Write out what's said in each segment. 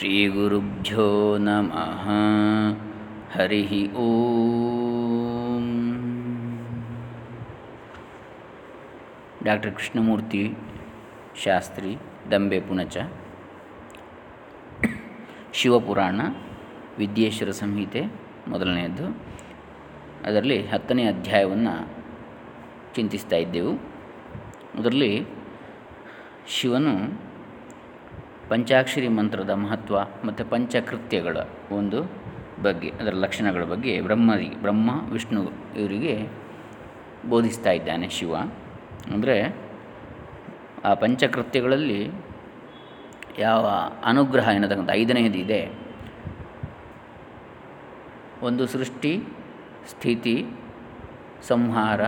ಶ್ರೀಗುರುಭ್ಯೋ ನಮಃ ಹರಿ ಓಂ ಡಾಕ್ಟರ್ ಕೃಷ್ಣಮೂರ್ತಿ ಶಾಸ್ತ್ರಿ ದಂಬೆ ಪುಣಚ ಶಿವಪುರಾಣ ವಿದ್ಯೇಶ್ವರ ಸಂಹಿತೆ ಮೊದಲನೆಯದ್ದು। ಅದರಲ್ಲಿ ಹತ್ತನೇ ಅಧ್ಯಾಯವನ್ನು ಚಿಂತಿಸ್ತಾ ಇದ್ದೆವು. ಅದರಲ್ಲಿ ಶಿವನು ಪಂಚಾಕ್ಷರಿ ಮಂತ್ರದ ಮಹತ್ವ ಮತ್ತು ಪಂಚಕೃತ್ಯಗಳ ಒಂದು ಬಗ್ಗೆ, ಅದರ ಲಕ್ಷಣಗಳ ಬಗ್ಗೆ ಬ್ರಹ್ಮರಿಗೆ ಬ್ರಹ್ಮ, ವಿಷ್ಣು ಇವರಿಗೆ ಬೋಧಿಸ್ತಾ ಇದ್ದಾನೆ ಶಿವ. ಅಂದರೆ ಆ ಪಂಚಕೃತ್ಯಗಳಲ್ಲಿ ಯಾವ ಅನುಗ್ರಹ ಎನ್ನತಕ್ಕಂಥ ಐದನೆಯದಿದೆ ಒಂದು ಸೃಷ್ಟಿ, ಸ್ಥಿತಿ, ಸಂಹಾರ,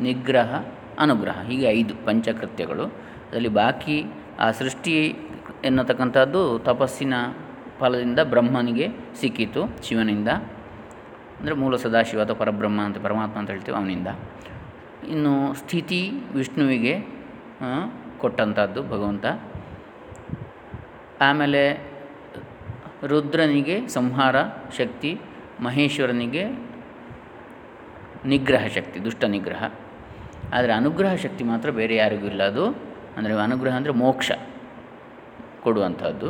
ನಿಗ್ರಹ, ಅನುಗ್ರಹ, ಹೀಗೆ ಐದು ಪಂಚಕೃತ್ಯಗಳು. ಅದರಲ್ಲಿ ಬಾಕಿ ಆ ಸೃಷ್ಟಿ ಎನ್ನತಕ್ಕಂಥದ್ದು ತಪಸ್ಸಿನ ಫಲದಿಂದ ಬ್ರಹ್ಮನಿಗೆ ಸಿಕ್ಕಿತು ಶಿವನಿಂದ. ಅಂದರೆ ಮೂಲ ಸದಾಶಿವ ಅಥವಾ ಪರಬ್ರಹ್ಮ ಅಂತ, ಪರಮಾತ್ಮ ಅಂತ ಹೇಳ್ತೀವಿ ಅವನಿಂದ. ಇನ್ನು ಸ್ಥಿತಿ ವಿಷ್ಣುವಿಗೆ ಕೊಟ್ಟಂಥದ್ದು ಭಗವಂತ. ಆಮೇಲೆ ರುದ್ರನಿಗೆ ಸಂಹಾರ ಶಕ್ತಿ, ಮಹೇಶ್ವರನಿಗೆ ನಿಗ್ರಹ ಶಕ್ತಿ, ದುಷ್ಟ ನಿಗ್ರಹ. ಆದರೆ ಅನುಗ್ರಹ ಶಕ್ತಿ ಮಾತ್ರ ಬೇರೆ ಯಾರಿಗೂ ಇಲ್ಲ ಅದು. ಅಂದರೆ ಅನುಗ್ರಹ ಅಂದರೆ ಮೋಕ್ಷ. ಕೊಡುವಂಥದ್ದು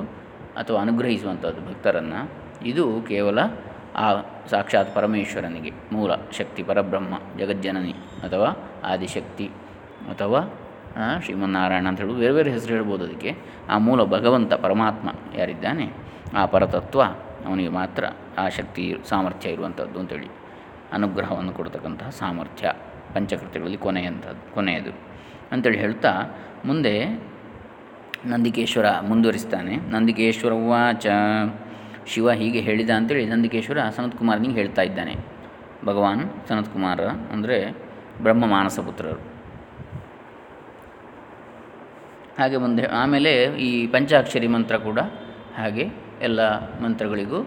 ಅಥವಾ ಅನುಗ್ರಹಿಸುವಂಥದ್ದು ಭಕ್ತರನ್ನು, ಇದು ಕೇವಲ ಆ ಸಾಕ್ಷಾತ್ ಪರಮೇಶ್ವರನಿಗೆ, ಮೂಲ ಶಕ್ತಿ ಪರಬ್ರಹ್ಮ ಜಗಜ್ಜನನಿ ಅಥವಾ ಆದಿಶಕ್ತಿ ಅಥವಾ ಶ್ರೀಮನ್ನಾರಾಯಣ ಅಂತ ಹೇಳಿ ಬೇರೆ ಬೇರೆ ಹೆಸರು ಹೇಳ್ಬೋದು ಅದಕ್ಕೆ. ಆ ಮೂಲ ಭಗವಂತ ಪರಮಾತ್ಮ ಯಾರಿದ್ದಾನೆ, ಆ ಪರತತ್ವ ಅವನಿಗೆ ಮಾತ್ರ ಆ ಶಕ್ತಿ, ಸಾಮರ್ಥ್ಯ ಇರುವಂಥದ್ದು ಅಂತೇಳಿ ಅನುಗ್ರಹವನ್ನು ಕೊಡ್ತಕ್ಕಂತಹ ಸಾಮರ್ಥ್ಯ ಪಂಚಕೃತ್ಯಗಳಲ್ಲಿ ಕೊನೆಯಂಥದ್ದು, ಕೊನೆಯದು ಅಂತೇಳಿ ಹೇಳ್ತಾ ಮುಂದೆ ನಂದಿಕೇಶ್ವರ ಮುಂದುವರಿಸ್ತಾನೆ. ನಂದಿಕೇಶ್ವರ ವಾಚ ಶಿವ ಹೀಗೆ ಹೇಳಿದ ಅಂತೇಳಿ ನಂದಿಕೇಶ್ವರ ಸನತ್ ಕುಮಾರನಿಗೆ ಹೇಳ್ತಾ ಇದ್ದಾನೆ. ಭಗವಾನ್ ಸನತ್ ಕುಮಾರ ಅಂದರೆ ಬ್ರಹ್ಮ ಮಾನಸ ಪುತ್ರರು ಹಾಗೆ ಮುಂದೆ ಆಮೇಲೆ ಈ ಪಂಚಾಕ್ಷರಿ ಮಂತ್ರ ಕೂಡ ಹಾಗೆ ಎಲ್ಲ ಮಂತ್ರಗಳಿಗೂ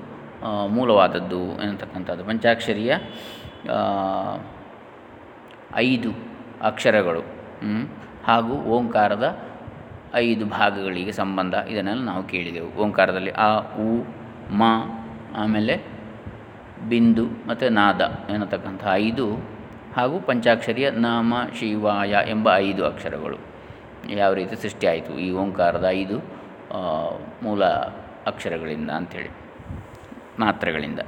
ಮೂಲವಾದದ್ದು ಎನ್ನತಕ್ಕಂಥದ್ದು. ಪಂಚಾಕ್ಷರಿಯ ಐದು ಅಕ್ಷರಗಳು ಹಾಗೂ ಓಂಕಾರದ ಐದು ಭಾಗಗಳಿಗೆ ಸಂಬಂಧ ಇದನ್ನೆಲ್ಲ ನಾವು ಕೇಳಿದೆವು. ಓಂಕಾರದಲ್ಲಿ ಆ, ಉ, ಮ, ಆಮೇಲೆ ಬಿಂದು ಮತ್ತು ನಾದ ಎನ್ನತಕ್ಕಂಥ ಐದು ಹಾಗೂ ಪಂಚಾಕ್ಷರಿಯ ನಾಮ ಶಿವಾಯ ಎಂಬ ಐದು ಅಕ್ಷರಗಳು. ಯಾವ ರೀತಿ ಸೃಷ್ಟಿಯಾಯಿತು ಈ ಓಂಕಾರದ ಐದು ಮೂಲ ಅಕ್ಷರಗಳಿಂದ ಅಂಥೇಳಿ ಮಾತ್ರೆಗಳಿಂದ,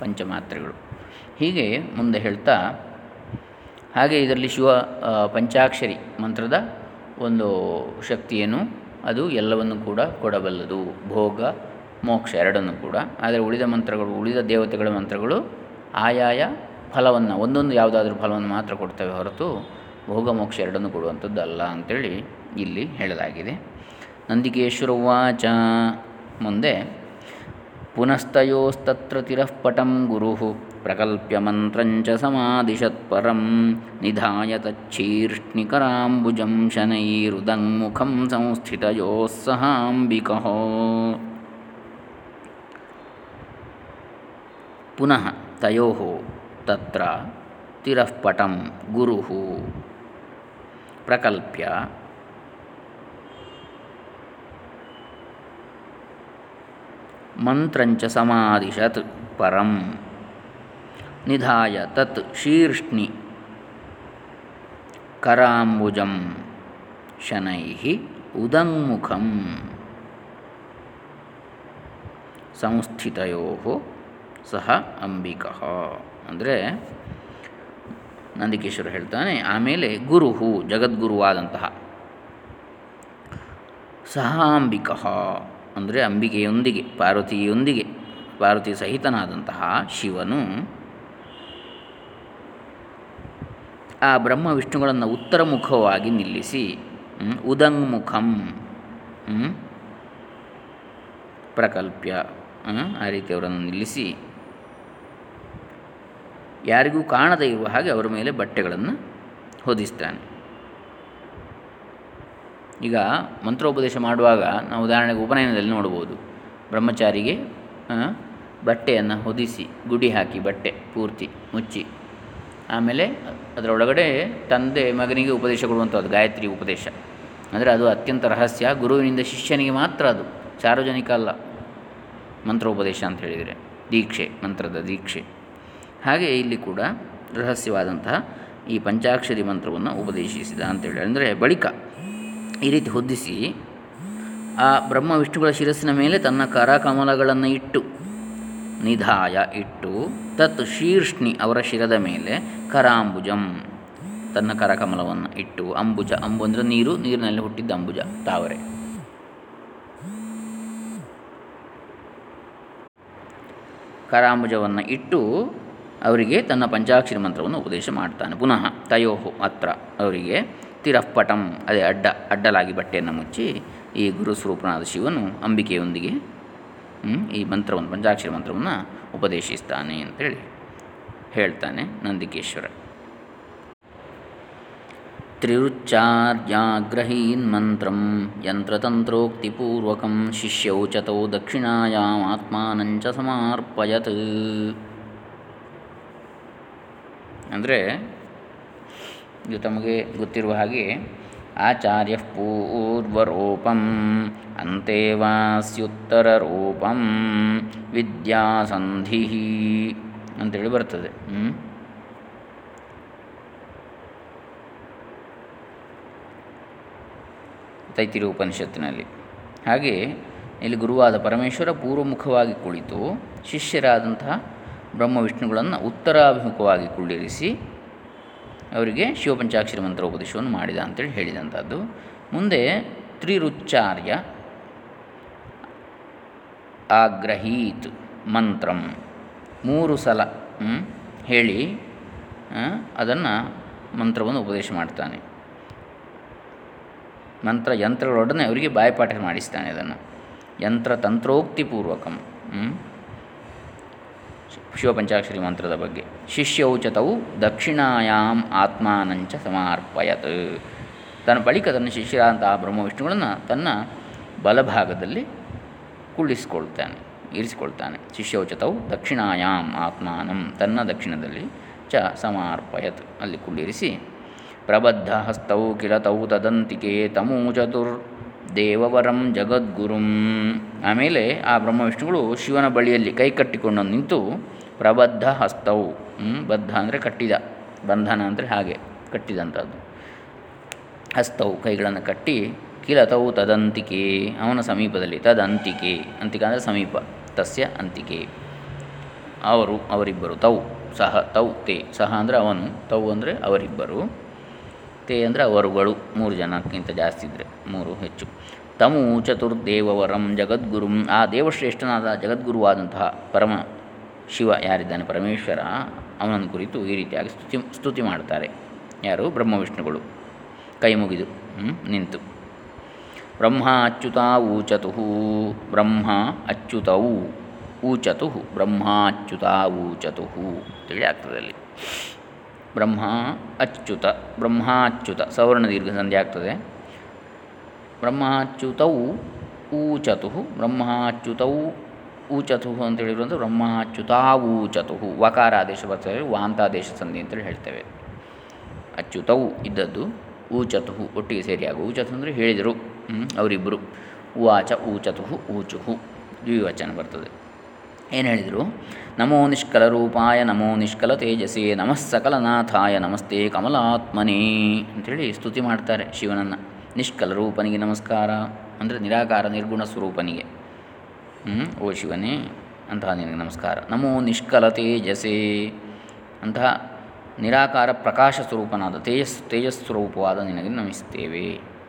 ಪಂಚಮಾತ್ರೆಗಳು. ಹೀಗೆ ಮುಂದೆ ಹೇಳ್ತಾ, ಹಾಗೆ ಇದರಲ್ಲಿ ಶಿವ ಪಂಚಾಕ್ಷರಿ ಮಂತ್ರದ ಒಂದು ಶಕ್ತಿಯನ್ನು ಅದು ಎಲ್ಲವನ್ನು ಕೂಡ ಕೊಡಬಲ್ಲದು. ಭೋಗ, ಮೋಕ್ಷ ಎರಡನ್ನು ಕೂಡ. ಆದರೆ ಉಳಿದ ಮಂತ್ರಗಳು, ಉಳಿದ ದೇವತೆಗಳ ಮಂತ್ರಗಳು ಆಯಾಯ ಫಲವನ್ನು, ಒಂದೊಂದು ಯಾವುದಾದ್ರೂ ಫಲವನ್ನು ಮಾತ್ರ ಕೊಡ್ತವೆ ಹೊರತು ಭೋಗ, ಮೋಕ್ಷ ಎರಡನ್ನು ಕೊಡುವಂಥದ್ದು ಅಲ್ಲ ಅಂಥೇಳಿ ಇಲ್ಲಿ ಹೇಳಲಾಗಿದೆ. ನಂದಿಕೇಶ್ವರ ವಾಚ ಮುಂದೆ ಪುನಸ್ತಯೋಸ್ತತ್ರ ತಿರಃಪಟಂ ಗುರು. प्रकल्प्य मन्त्रञ्च समादिशत् निधाय तच्छीर्ष्णिकराम्बुजं शनैरुदङ्मुखं संस्थितयोः सहाम्बिकः। पुनः तयोः तत्र तिरःपटं गुरुः। प्रकल्प्य मन्त्रञ्च समादिशत् परम्। ನಿಧಾಯ ತತ್ ಶೀರ್ಷ್ಣಿ ಕರಾಂಬುಜಂ ಶನೈ ಉದಂಮುಖಂ ಸಂಸ್ಥಿತಯೋ ಸಹ ಅಂಬಿಕ ಅಂದರೆ ನಂದಿಕೇಶ್ವರ ಹೇಳ್ತಾನೆ, ಆಮೇಲೆ ಗುರುಹು, ಜಗದ್ಗುರುವಾದಂತಹ ಸಹ ಅಂಬಿಕ ಅಂದರೆ ಅಂಬಿಕೆಯೊಂದಿಗೆ, ಪಾರ್ವತಿಯೊಂದಿಗೆ, ಪಾರ್ವತಿ ಸಹಿತನಾದಂತಹ ಶಿವನು ಆ ಬ್ರಹ್ಮ ವಿಷ್ಣುಗಳನ್ನು ಉತ್ತರ ಮುಖವಾಗಿ ನಿಲ್ಲಿಸಿ ಉದಂಗ್ಮುಖಂ ಪ್ರಕಲ್ಪ್ಯ ಆ ರೀತಿ ಅವರನ್ನು ನಿಲ್ಲಿಸಿ, ಯಾರಿಗೂ ಕಾಣದೇ ಇರುವ ಹಾಗೆ ಅವರ ಮೇಲೆ ಬಟ್ಟೆಗಳನ್ನು ಹೊದಿಸ್ತಾನೆ. ಈಗ ಮಂತ್ರೋಪದೇಶ ಮಾಡುವಾಗ ನಾವು ಉದಾಹರಣೆಗೆ ಉಪನಯನದಲ್ಲಿ ನೋಡ್ಬೋದು ಬ್ರಹ್ಮಚಾರಿಗೆ ಬಟ್ಟೆಯನ್ನು ಹೊದಿಸಿ, ಗುಡಿ ಹಾಕಿ ಬಟ್ಟೆ ಪೂರ್ತಿ ಮುಚ್ಚಿ, ಆಮೇಲೆ ಅದರೊಳಗಡೆ ತಂದೆ ಮಗನಿಗೆ ಉಪದೇಶ ಕೊಡುವಂಥದ್ದು, ಗಾಯತ್ರಿ ಉಪದೇಶ. ಅಂದರೆ ಅದು ಅತ್ಯಂತ ರಹಸ್ಯ. ಗುರುವಿನಿಂದ ಶಿಷ್ಯನಿಗೆ ಮಾತ್ರ ಅದು. ಸಾರ್ವಜನಿಕ ಅಲ್ಲ. ಮಂತ್ರೋಪದೇಶ ಅಂತ ಹೇಳಿದರೆ. ದೀಕ್ಷೆ, ಮಂತ್ರದ ದೀಕ್ಷೆ. ಹಾಗೆ ಇಲ್ಲಿ ಕೂಡ ರಹಸ್ಯವಾದಂತಹ ಈ ಪಂಚಾಕ್ಷರಿ ಮಂತ್ರವನ್ನು ಉಪದೇಶಿಸಿದ ಅಂತೇಳಿ ಅಂದರೆ ಬಳಿಕ ಈ ರೀತಿ ಹೊದ್ದಿಸಿ, ಆ ಬ್ರಹ್ಮ ವಿಷ್ಣುಗಳ ಶಿರಸ್ಸಿನ ಮೇಲೆ ತನ್ನ ಕರಕಮಲಗಳನ್ನು ಇಟ್ಟು, ನಿಧಾಯ ಇಟ್ಟು ತತ್ ಶೀರ್ಷ್ಣಿ ಅವರ ಶಿರದ ಮೇಲೆ ಕರಾಂಬುಜಂ. ತನ್ನ ಕರಕಮಲವನ್ನು ಇಟ್ಟು ಅಂಬುಜ ಅಂಬು ಅಂದರೆ ನೀರು, ನೀರಿನಲ್ಲಿ ಹುಟ್ಟಿದ್ದ ಅಂಬುಜ, ತಾವರೆ. ಕರಾಂಬುಜವನ್ನು ಇಟ್ಟು ಅವರಿಗೆ ತನ್ನ ಪಂಚಾಕ್ಷರಿ ಮಂತ್ರವನ್ನು ಉಪದೇಶ ಮಾಡ್ತಾನೆ. ಪುನಃ ತಯೋ ಅತ್ರ ಅವರಿಗೆ ತಿರಪ್ಪಟಂ, ಅದೇ ಅಡ್ಡ, ಅಡ್ಡಲಾಗಿ ಬಟ್ಟೆಯನ್ನು ಮುಚ್ಚಿ ಈ ಗುರುಸ್ವರೂಪನಾದ ಶಿವನು ಅಂಬಿಕೆಯೊಂದಿಗೆ ಈ ಮಂತ್ರವನ್ನು, ಪಂಚಾಕ್ಷರಿ ಮಂತ್ರವನ್ನು ಉಪದೇಶಿಸ್ತಾನೆ ಅಂತೇಳಿ ಹೇಳ್ತಾನೆ ನಂದಿಕೇಶ್ವರ. ತ್ರಿರುಚ್ಚಾರ್ಯಾಗ್ರಹೀನ್ ಮಂತ್ರಂ, ಯಂತ್ರತಂತ್ರೋಕ್ತಿಪೂರ್ವಕಂ ಶಿಷ್ಯೌ ಚತೌ ದಕ್ಷಿಣಾಯಾಮಾತ್ಮಾನಂಚ ಸಮರ್ಪಯತ್. ಅಂದರೆ ಇದು ತಮಗೆ ಗೊತ್ತಿರುವ ಹಾಗೆ ಆಚಾರ್ಯ ಪೂರ್ವರೂಪಂ ರೂಪಂ ವಿದ್ಯಾಸಂಧಿ ಅಂತೇಳಿ ಬರ್ತದೆ. ತೈತಿರು ಉಪನಿಷತ್ತಿನಲ್ಲಿ. ಹಾಗೆ ಇಲ್ಲಿ ಗುರುವಾದ ಪರಮೇಶ್ವರ ಪೂರ್ವಮುಖವಾಗಿ ಕುಳಿತು ಶಿಷ್ಯರಾದಂತಹ ಬ್ರಹ್ಮ ವಿಷ್ಣುಗಳನ್ನು ಉತ್ತರಾಭಿಮುಖವಾಗಿ ಕುಳ್ಳಿರಿಸಿ ಅವರಿಗೆ ಶಿವಪಂಚಾಕ್ಷರಿ ಮಂತ್ರ ಉಪದೇಶವನ್ನು ಮಾಡಿದ ಅಂತೇಳಿ ಹೇಳಿದಂಥದ್ದು. ಮುಂದೆ ತ್ರಿರುಚ್ಚಾರ್ಯ ಆಗ್ರಹೀತ್ ಮಂತ್ರಂ. ಮೂರು ಸಲ ಹೇಳಿ ಅದನ್ನು ಮಂತ್ರವನ್ನು ಉಪದೇಶ ಮಾಡ್ತಾನೆ. ಮಂತ್ರ ಯಂತ್ರಗಳೊಡನೆ ಅವರಿಗೆ ಬಾಯಪಾಠ ಮಾಡಿಸ್ತಾನೆ ಅದನ್ನು. ಯಂತ್ರ ತಂತ್ರೋಕ್ತಿಪೂರ್ವಕಂ ಶಿವಪಂಚಾಕ್ಷರಿ ಮಂತ್ರದ ಬಗ್ಗೆ. ಶಿಷ್ಯೌಚತವು ದಕ್ಷಿಣಾಯಾಮ್ ಆತ್ಮಾನಂಚ ಸಮರ್ಪಯತ್. ತನ್ನ ಬಳಿಕ ತನ್ನ ಶಿಷ್ಯರಾದಂತಹ ಬ್ರಹ್ಮ ವಿಷ್ಣುಗಳನ್ನು ತನ್ನ ಬಲಭಾಗದಲ್ಲಿ ಕುಳ್ಳಿಸಿಕೊಳ್ತಾನೆ ಇರಿಸಿಕೊಳ್ತಾನೆ. ಶಿಷ್ಯೌಚತವು ದಕ್ಷಿಣಾಯಾಮ್ ಆತ್ಮಾನಂ, ತನ್ನ ದಕ್ಷಿಣದಲ್ಲಿ ಚ ಸಮರ್ಪಯತ್. ಅಲ್ಲಿ ಕುಳ್ಳಿರಿಸಿ, ಪ್ರಬದ್ಧ ಹಸ್ತೌ ಕಿಲತೌ ತದಂತಿಕೆ ತಮೂ ಚತುರ್ ದೇವವರಂ ಜಗದ್ಗುರುಂ. ಆಮೇಲೆ ಆ ಬ್ರಹ್ಮ ವಿಷ್ಣುಗಳು ಶಿವನ ಬಳಿಯಲ್ಲಿ ಕೈ ಕಟ್ಟಿಕೊಂಡು ನಿಂತು ಪ್ರಬದ್ಧ ಹಸ್ತವು. ಬದ್ಧ ಅಂದರೆ ಕಟ್ಟಿದ. ಬಂಧನ ಅಂದರೆ ಹಾಗೆ ಕಟ್ಟಿದಂಥದ್ದು ಹಸ್ತವು, ಕೈಗಳನ್ನು ಕಟ್ಟಿ, ಕಿಲತವು ತದಂತಿಕೆ, ಅವನ ಸಮೀಪದಲ್ಲಿ ತದಂತಿಕೆ, ಅಂತಿಕ ಅಂದರೆ ಸಮೀಪ, ತಸ್ಯ ಅಂತಿಕೆ. ಅವರು, ಅವರಿಬ್ಬರು, ತೌ, ಸಹ, ತೌ, ತೇ, ಸಹ ಅಂದರೆ ಅವನು, ತೌ ಅಂದರೆ ಅವರಿಬ್ಬರು, ತೇ ಅಂದರೆ ಅವರುಗಳು, ಮೂರು ಜನಕ್ಕಿಂತ ಜಾಸ್ತಿ ಇದ್ದರೆ ಮೂರು ಹೆಚ್ಚು. ತಮು ಚತುರ್ದೇವವರಂ ಜಗದ್ಗುರುಂ, ಆ ದೇವಶ್ರೇಷ್ಠನಾದ ಜಗದ್ಗುರುವಾದಂತಹ ಪರಮ ಶಿವ ಯಾರಿದ್ದಾನೆ ಪರಮೇಶ್ವರ, ಅವನನ್ನು ಕುರಿತು ಈ ರೀತಿಯಾಗಿ ಸ್ತುತಿ ಸ್ತುತಿ ಮಾಡ್ತಾರೆ. ಯಾರು? ಬ್ರಹ್ಮ ವಿಷ್ಣುಗಳು ಕೈ ಮುಗಿದು ನಿಂತು. ಬ್ರಹ್ಮ ಅಚ್ಯುತ ಊಚತು ಬ್ರಹ್ಮ ಅಚ್ಯುತವು ಊಚತು ಬ್ರಹ್ಮ ಅಚ್ಯುತ ಊಚತು ಅಂತೇಳಿ ಆಗ್ತದೆ ಅಲ್ಲಿ. ಬ್ರಹ್ಮ ಅಚ್ಯುತ ಬ್ರಹ್ಮಾಚ್ಯುತ ಸವರ್ಣ ದೀರ್ಘ ಸಂಧಿ ಆಗ್ತದೆ. ಬ್ರಹ್ಮಾಚ್ಯುತವು ಊಚತು ಬ್ರಹ್ಮಾಚ್ಯುತೌ ಹೇಳಿರುವಂಥ ಬ್ರಹ್ಮಾಚ್ಯುತ ಊಚತು ವಕಾರ ಆದೇಶ ಬರ್ತದೆ ವಾಂತಾದೇಶ ಸಂಧಿ ಅಂತೇಳಿ ಹೇಳ್ತೇವೆ. ಅಚ್ಯುತವು ಇದ್ದದ್ದು ಊಚತು ಒಟ್ಟಿಗೆ ಸೇರಿಯಾಗು ಊಚತು ಅಂದರೆ ಹೇಳಿದರು ಅವರಿಬ್ಬರು. ಉವಾಚ ಊಚತು ಊಚುಹು, ದ್ವಿವಚನ ಬರ್ತದೆ. ಏನು ಹೇಳಿದರು? ನಮೋ ನಿಷ್ಕಲ ರೂಪಾಯ, ನಮೋ ನಿಷ್ಕಲ ತೇಜಸೇ ನಮಃ ಸಕಲನಾಥಾಯ ನಮಸ್ತೆ ಕಮಲಾತ್ಮನೇ ಅಂಥೇಳಿ ಸ್ತುತಿ ಮಾಡ್ತಾರೆ ಶಿವನನ್ನು. ನಿಷ್ಕಲ ರೂಪನಿಗೆ ನಮಸ್ಕಾರ ಅಂದರೆ ನಿರಾಕಾರ ನಿರ್ಗುಣ ಸ್ವರೂಪನಿಗೆ. ಓ ಶಿವನೇ ಅಂತಹ ನಿನಗೆ ನಮಸ್ಕಾರ. ನಮೋ ನಿಷ್ಕಲ ತೇಜಸೇ ಅಂತಹ ನಿರಾಕಾರ ಪ್ರಕಾಶ ಸ್ವರೂಪನಾದ ತೇಜಸ್ ತೇಜಸ್ವರೂಪವಾದ ನಿನಗೆ ನಮಿಸ್ತೇವೆ,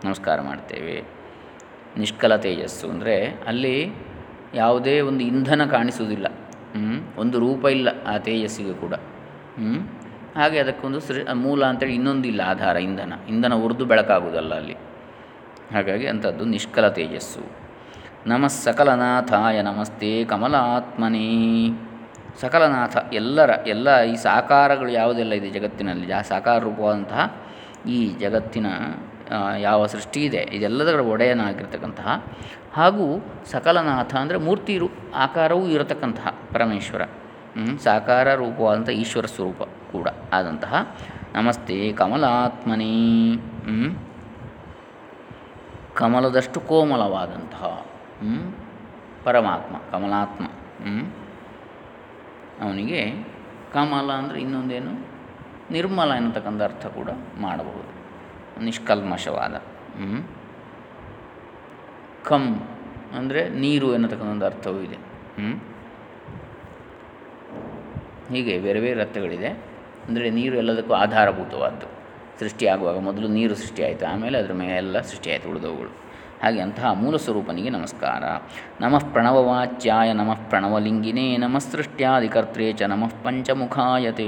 ನಮಸ್ಕಾರ ಮಾಡ್ತೇವೆ. ನಿಷ್ಕಲ ತೇಜಸ್ಸು ಅಂದರೆ ಅಲ್ಲಿ ಯಾವುದೇ ಒಂದು ಇಂಧನ ಕಾಣಿಸುವುದಿಲ್ಲ. ಒಂದು ರೂಪ ಇಲ್ಲ ಆ ತೇಜಸ್ಸಿಗೆ ಕೂಡ. ಹಾಗೆ ಅದಕ್ಕೊಂದು ಸೃ ಮೂಲ ಅಂತೇಳಿ ಇನ್ನೊಂದು ಇಲ್ಲ ಆಧಾರ, ಇಂಧನ. ಇಂಧನ ಉರಿದು ಬೆಳಕಾಗುವುದಲ್ಲ ಅಲ್ಲಿ. ಹಾಗಾಗಿ ಅಂಥದ್ದು ನಿಷ್ಕಲ ತೇಜಸ್ಸು. ನಮಃ ಸಕಲನಾಥಾಯ ನಮಸ್ತೆ ಕಮಲಾತ್ಮನೇ. ಸಕಲನಾಥ ಎಲ್ಲರ, ಎಲ್ಲ ಈ ಸಾಕಾರಗಳು ಯಾವುದೆಲ್ಲ ಇದೆ ಜಗತ್ತಿನಲ್ಲಿ? ಜಾ ಸಾಕಾರ ರೂಪವಾದಂತಹ ಈ ಜಗತ್ತಿನ ಯಾವ ಸೃಷ್ಟಿ ಇದೆ? ಇದೆಲ್ಲದರ ಒಡೆಯನಾಗಿರ್ತಕ್ಕಂತಹ ಹಾಗೂ ಸಕಲನಾಥ ಅಂದರೆ ಮೂರ್ತಿ ರೂ ಆಕಾರವೂ ಇರತಕ್ಕಂತಹ ಪರಮೇಶ್ವರ. ಸಾಕಾರ ರೂಪವಾದಂಥ ಈಶ್ವರ ಸ್ವರೂಪ ಕೂಡ ಆದಂತಹ ನಮಸ್ತೆ ಕಮಲಾತ್ಮನೇ. ಕಮಲದಷ್ಟು ಕೋಮಲವಾದಂತಹ ಪರಮಾತ್ಮ, ಕಮಲಾತ್ಮ ಅವನಿಗೆ ಕಮಲ ಅಂದರೆ ಇನ್ನೊಂದೇನು? ನಿರ್ಮಲ ಎನ್ನತಕ್ಕಂಥ ಅರ್ಥ ಕೂಡ ಮಾಡಬಹುದು. ನಿಷ್ಕಲ್ಮಶವಾದ ಕಮ್ ಅಂದರೆ ನೀರು ಎನ್ನತಕ್ಕಂಥ ಅರ್ಥವೂ ಇದೆ ಹೀಗೆ ಬೇರೆ ಬೇರೆ ಅರ್ಥಗಳಿದೆ. ಅಂದರೆ ನೀರು ಎಲ್ಲದಕ್ಕೂ ಆಧಾರಭೂತವಾದ್ದು. ಸೃಷ್ಟಿಯಾಗುವಾಗ ಮೊದಲು ನೀರು ಸೃಷ್ಟಿಯಾಯಿತು, ಆಮೇಲೆ ಅದರ ಮೇಲೆ ಎಲ್ಲ ಸೃಷ್ಟಿಯಾಯಿತು, ಉಳಿದವುಗಳು. ಹಾಗೆ ಅಂತಹ ಮೂಲ ಸ್ವರೂಪನಿಗೆ ನಮಸ್ಕಾರ. ನಮಃ ಪ್ರಣವವಾಚ್ಯಾಯ, ನಮಃ ಪ್ರಣವಲಿಂಗಿನೇ, ನಮಃ ಸೃಷ್ಟ್ಯಾದಿಕರ್ತ್ರೇ ಚ ನಮಃ ಪಂಚಮುಖಾಯತೆ.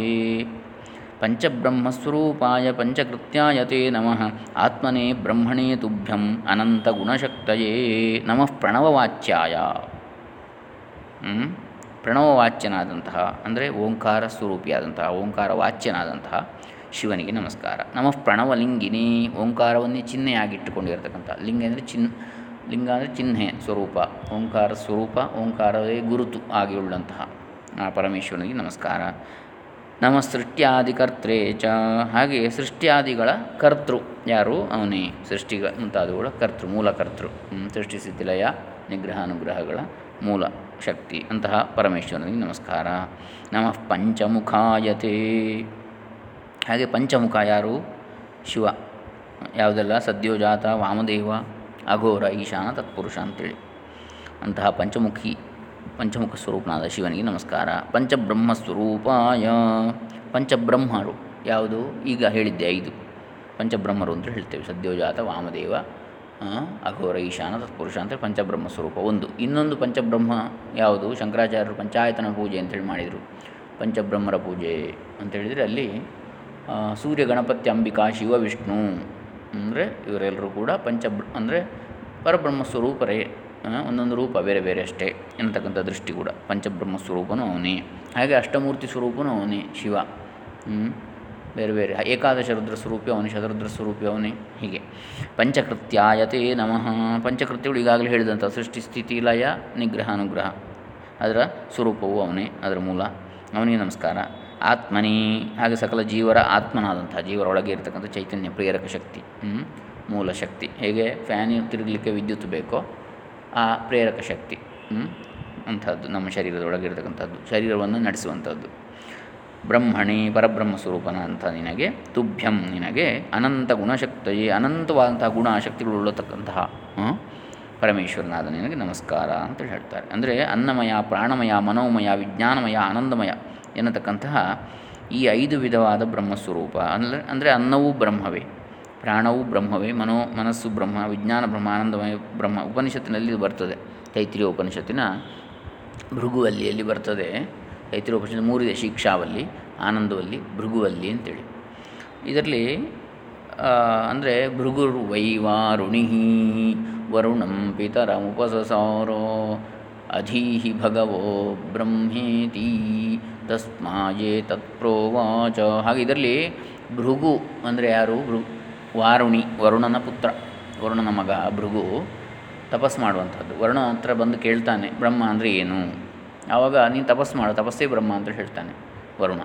ಪಂಚಬ್ರಹ್ಮಸ್ವರೂಪಾಯ, ಪಂಚಕೃತ್ಯಾಯತೆ ನಮಃ. ಆತ್ಮನೇ ಬ್ರಹ್ಮಣೇ ತುಭ್ಯಂ ಅನಂತಗುಣಶಕ್ತಯೇ ನಮಃ ಪ್ರಣವವಾಚ್ಯಾಯ. ಪ್ರಣವವಾಚ್ಯನಾದಂತಹ, ಅಂದರೆ ಓಂಕಾರ ಸ್ವರೂಪಿಯಾದಂತಹ, ಓಂಕಾರ ವಾಚ್ಯನಾದಂತಹ ಶಿವನಿಗೆ ನಮಸ್ಕಾರ. ನಮಃ ಪ್ರಣವಲಿಂಗಿನಿ ಓಂಕಾರವನ್ನೇ ಚಿಹ್ನೆಯಾಗಿಟ್ಟುಕೊಂಡಿರತಕ್ಕಂಥ ಲಿಂಗ ಅಂದರೆ ಚಿನ್ ಲಿಂಗ ಅಂದರೆ ಚಿಹ್ನೆ ಸ್ವರೂಪ, ಓಂಕಾರ ಸ್ವರೂಪ, ಓಂಕಾರವೇ ಗುರುತು ಆಗಿ ಉಳ್ಳಂತಹ ಆ ಪರಮೇಶ್ವರನಿಗೆ ನಮಸ್ಕಾರ. ನಮ್ಮ ಸೃಷ್ಟ್ಯಾದಿಕರ್ತೃ ಚ, ಹಾಗೆ ಸೃಷ್ಟ್ಯಾದಿಗಳ ಕರ್ತೃ ಯಾರು? ಅವನೇ ಸೃಷ್ಟಿ ಮುಂತಾದವುಗಳ ಕರ್ತೃ, ಮೂಲ ಕರ್ತೃ ಸೃಷ್ಟಿಸಿದ್ದಿಲಯ ನಿಗ್ರಹ, ಅನುಗ್ರಹಗಳ ಮೂಲ ಶಕ್ತಿ ಅಂತಹ ಪರಮೇಶ್ವರನಿಗೆ ನಮಸ್ಕಾರ. ನಮಃ ಪಂಚಮುಖಾಯತೆ. ಹಾಗೆ ಪಂಚಮುಖ ಯಾರು? ಶಿವ. ಯಾವುದೆಲ್ಲ? ಸದ್ಯೋಜಾತ ವಾಮದೇವ, ಅಘೋರ, ಈಶಾನ, ತತ್ಪುರುಷ ಅಂತೇಳಿ. ಅಂತಹ ಪಂಚಮುಖಿ, ಪಂಚಮುಖ ಸ್ವರೂಪನಾದ ಶಿವನಿಗೆ ನಮಸ್ಕಾರ. ಪಂಚಬ್ರಹ್ಮ ಸ್ವರೂಪಾಯ ಪಂಚಬ್ರಹ್ಮರು ಯಾವುದು? ಈಗ ಹೇಳಿದ್ದೆ ಐದು. ಪಂಚಬ್ರಹ್ಮರು ಅಂತ ಹೇಳ್ತೇವೆ. ಸದ್ಯೋಜಾತ ವಾಮದೇವ ಅಘೋರ, ಈಶಾನ, ತತ್ಪುರುಷ ಅಂತೇಳಿ ಪಂಚಬ್ರಹ್ಮ ಸ್ವರೂಪ ಒಂದು. ಇನ್ನೊಂದು ಪಂಚಬ್ರಹ್ಮ ಯಾವುದು? ಶಂಕರಾಚಾರ್ಯರು ಪಂಚಾಯತನ ಪೂಜೆ ಅಂತೇಳಿ ಮಾಡಿದರು. ಪಂಚಬ್ರಹ್ಮರ ಪೂಜೆ ಅಂತೇಳಿದರೆ ಅಲ್ಲಿ ಸೂರ್ಯ ಗಣಪತಿ ಅಂಬಿಕಾ, ಶಿವ ವಿಷ್ಣು, ಅಂದರೆ ಇವರೆಲ್ಲರೂ ಕೂಡ ಪಂಚ ಅಂದರೆ ಪರಬ್ರಹ್ಮ ಸ್ವರೂಪರೇ ಒಂದೊಂದು ರೂಪ ಬೇರೆ ಬೇರೆ ಅಷ್ಟೇ ಎನ್ನತಕ್ಕಂಥ ದೃಷ್ಟಿ ಕೂಡ. ಪಂಚಬ್ರಹ್ಮ ಸ್ವರೂಪನೂ ಅವನೇ. ಹಾಗೆ ಅಷ್ಟಮೂರ್ತಿ ಸ್ವರೂಪನೂ ಅವನೇ, ಶಿವ. ಬೇರೆ ಬೇರೆ. ಏಕಾದಶ ರುದ್ರ ಸ್ವರೂಪಿ ಅವನೇ, ಶತರುದ್ರ ಸ್ವರೂಪಿ ಅವನೇ, ಹೀಗೆ. ಪಂಚಕೃತ್ಯಾಯತೆ ನಮಃ. ಪಂಚಕೃತ್ಯಗಳು ಈಗಾಗಲೇ ಹೇಳಿದಂಥ ಸೃಷ್ಟಿ, ಸ್ಥಿತಿ, ಲಯ, ನಿಗ್ರಹ, ಅನುಗ್ರಹ. ಅದರ ಸ್ವರೂಪವು ಅವನೇ, ಅದರ ಮೂಲ. ಅವನಿಗೆ ನಮಸ್ಕಾರ. ಆತ್ಮನಿ, ಹಾಗೆ ಸಕಲ ಜೀವರ ಆತ್ಮನಾದಂಥ ಜೀವರೊಳಗೆ ಇರತಕ್ಕಂಥ ಚೈತನ್ಯ ಪ್ರೇರಕ ಶಕ್ತಿ ಮೂಲ ಶಕ್ತಿ. ಹೇಗೆ? ಫ್ಯಾನ್ ತಿರುಗಲಿಕ್ಕೆ ವಿದ್ಯುತ್ ಬೇಕೋ, ಆ ಪ್ರೇರಕ ಶಕ್ತಿ ಅಂಥದ್ದು, ನಮ್ಮ ಶರೀರದೊಳಗಿರ್ತಕ್ಕಂಥದ್ದು ಶರೀರವನ್ನು ನಡೆಸುವಂಥದ್ದು. ಬ್ರಹ್ಮಣಿ ಪರಬ್ರಹ್ಮ ಸ್ವರೂಪನ ಅಂತ ನಿನಗೆ, ತುಭ್ಯಂ ನಿನಗೆ ಅನಂತ ಗುಣಶಕ್ತಿ ಅನಂತವಾದಂತಹ ಗುಣ ಶಕ್ತಿಗಳುಳ್ಳತಕ್ಕಂತಹ ಪರಮೇಶ್ವರನಾದ ನಿನಗೆ ನಮಸ್ಕಾರ ಅಂತ ಹೇಳ್ತಾರೆ. ಅಂದರೆ ಅನ್ನಮಯ, ಪ್ರಾಣಮಯ, ಮನೋಮಯ, ವಿಜ್ಞಾನಮಯ, ಆನಂದಮಯ ಎನ್ನತಕ್ಕಂತಹ ಈ ಐದು ವಿಧವಾದ ಬ್ರಹ್ಮಸ್ವರೂಪ. ಅಂದರೆ ಅಂದರೆ ಅನ್ನವೂ ಬ್ರಹ್ಮವೇ, ಪ್ರಾಣವೂ ಬ್ರಹ್ಮವೇ, ಮನೋ, ಮನಸ್ಸು ಬ್ರಹ್ಮ, ವಿಜ್ಞಾನ ಬ್ರಹ್ಮ, ಆನಂದಮಯ ಬ್ರಹ್ಮ ಉಪನಿಷತ್ತಿನಲ್ಲಿ ಇದು ಬರ್ತದೆ. ತೈತ್ರಿಯ ಉಪನಿಷತ್ತಿನ ಭೃಗುವಲ್ಲಿಯಲ್ಲಿ ಬರ್ತದೆ. ತೈತ್ರಿಯ ಉಪನಿಷತ್ತು ಮೂರಿದೆ ಶಿಕ್ಷಾವಲ್ಲಿ, ಆನಂದವಲ್ಲಿ, ಭೃಗುವಲ್ಲಿ ಅಂತೇಳಿ. ಇದರಲ್ಲಿ ಅಂದರೆ ಭೃಗುರ್ ವೈವಾರುಣಿ ವರುಣಂ ಪಿತರಮುಪಸಸಾರೋ ಅಧೀಹಿ ಭಗವೋ ಬ್ರಹ್ಮೇತಿ ತಸ್ಮಾಯೇ ತತ್ಪ್ರೋವಾಚ ಹಾಗೆ ಇದರಲ್ಲಿ ಭೃಗು ಅಂದರೆ ಯಾರು? ಭೃ, ವಾರುಣಿ, ವರುಣನ ಪುತ್ರ, ವರುಣನ ಮಗ, ಭೃಗು ತಪಸ್ ಮಾಡುವಂಥದ್ದು. ವರುಣ ಹತ್ರ ಬಂದು ಕೇಳ್ತಾನೆ, ಬ್ರಹ್ಮ ಅಂದರೆ ಏನು? ಆವಾಗ ನೀನು ತಪಸ್ ಮಾಡು, ತಪಸ್ಸೇ ಬ್ರಹ್ಮ ಅಂತ ಹೇಳ್ತಾನೆ ವರುಣ.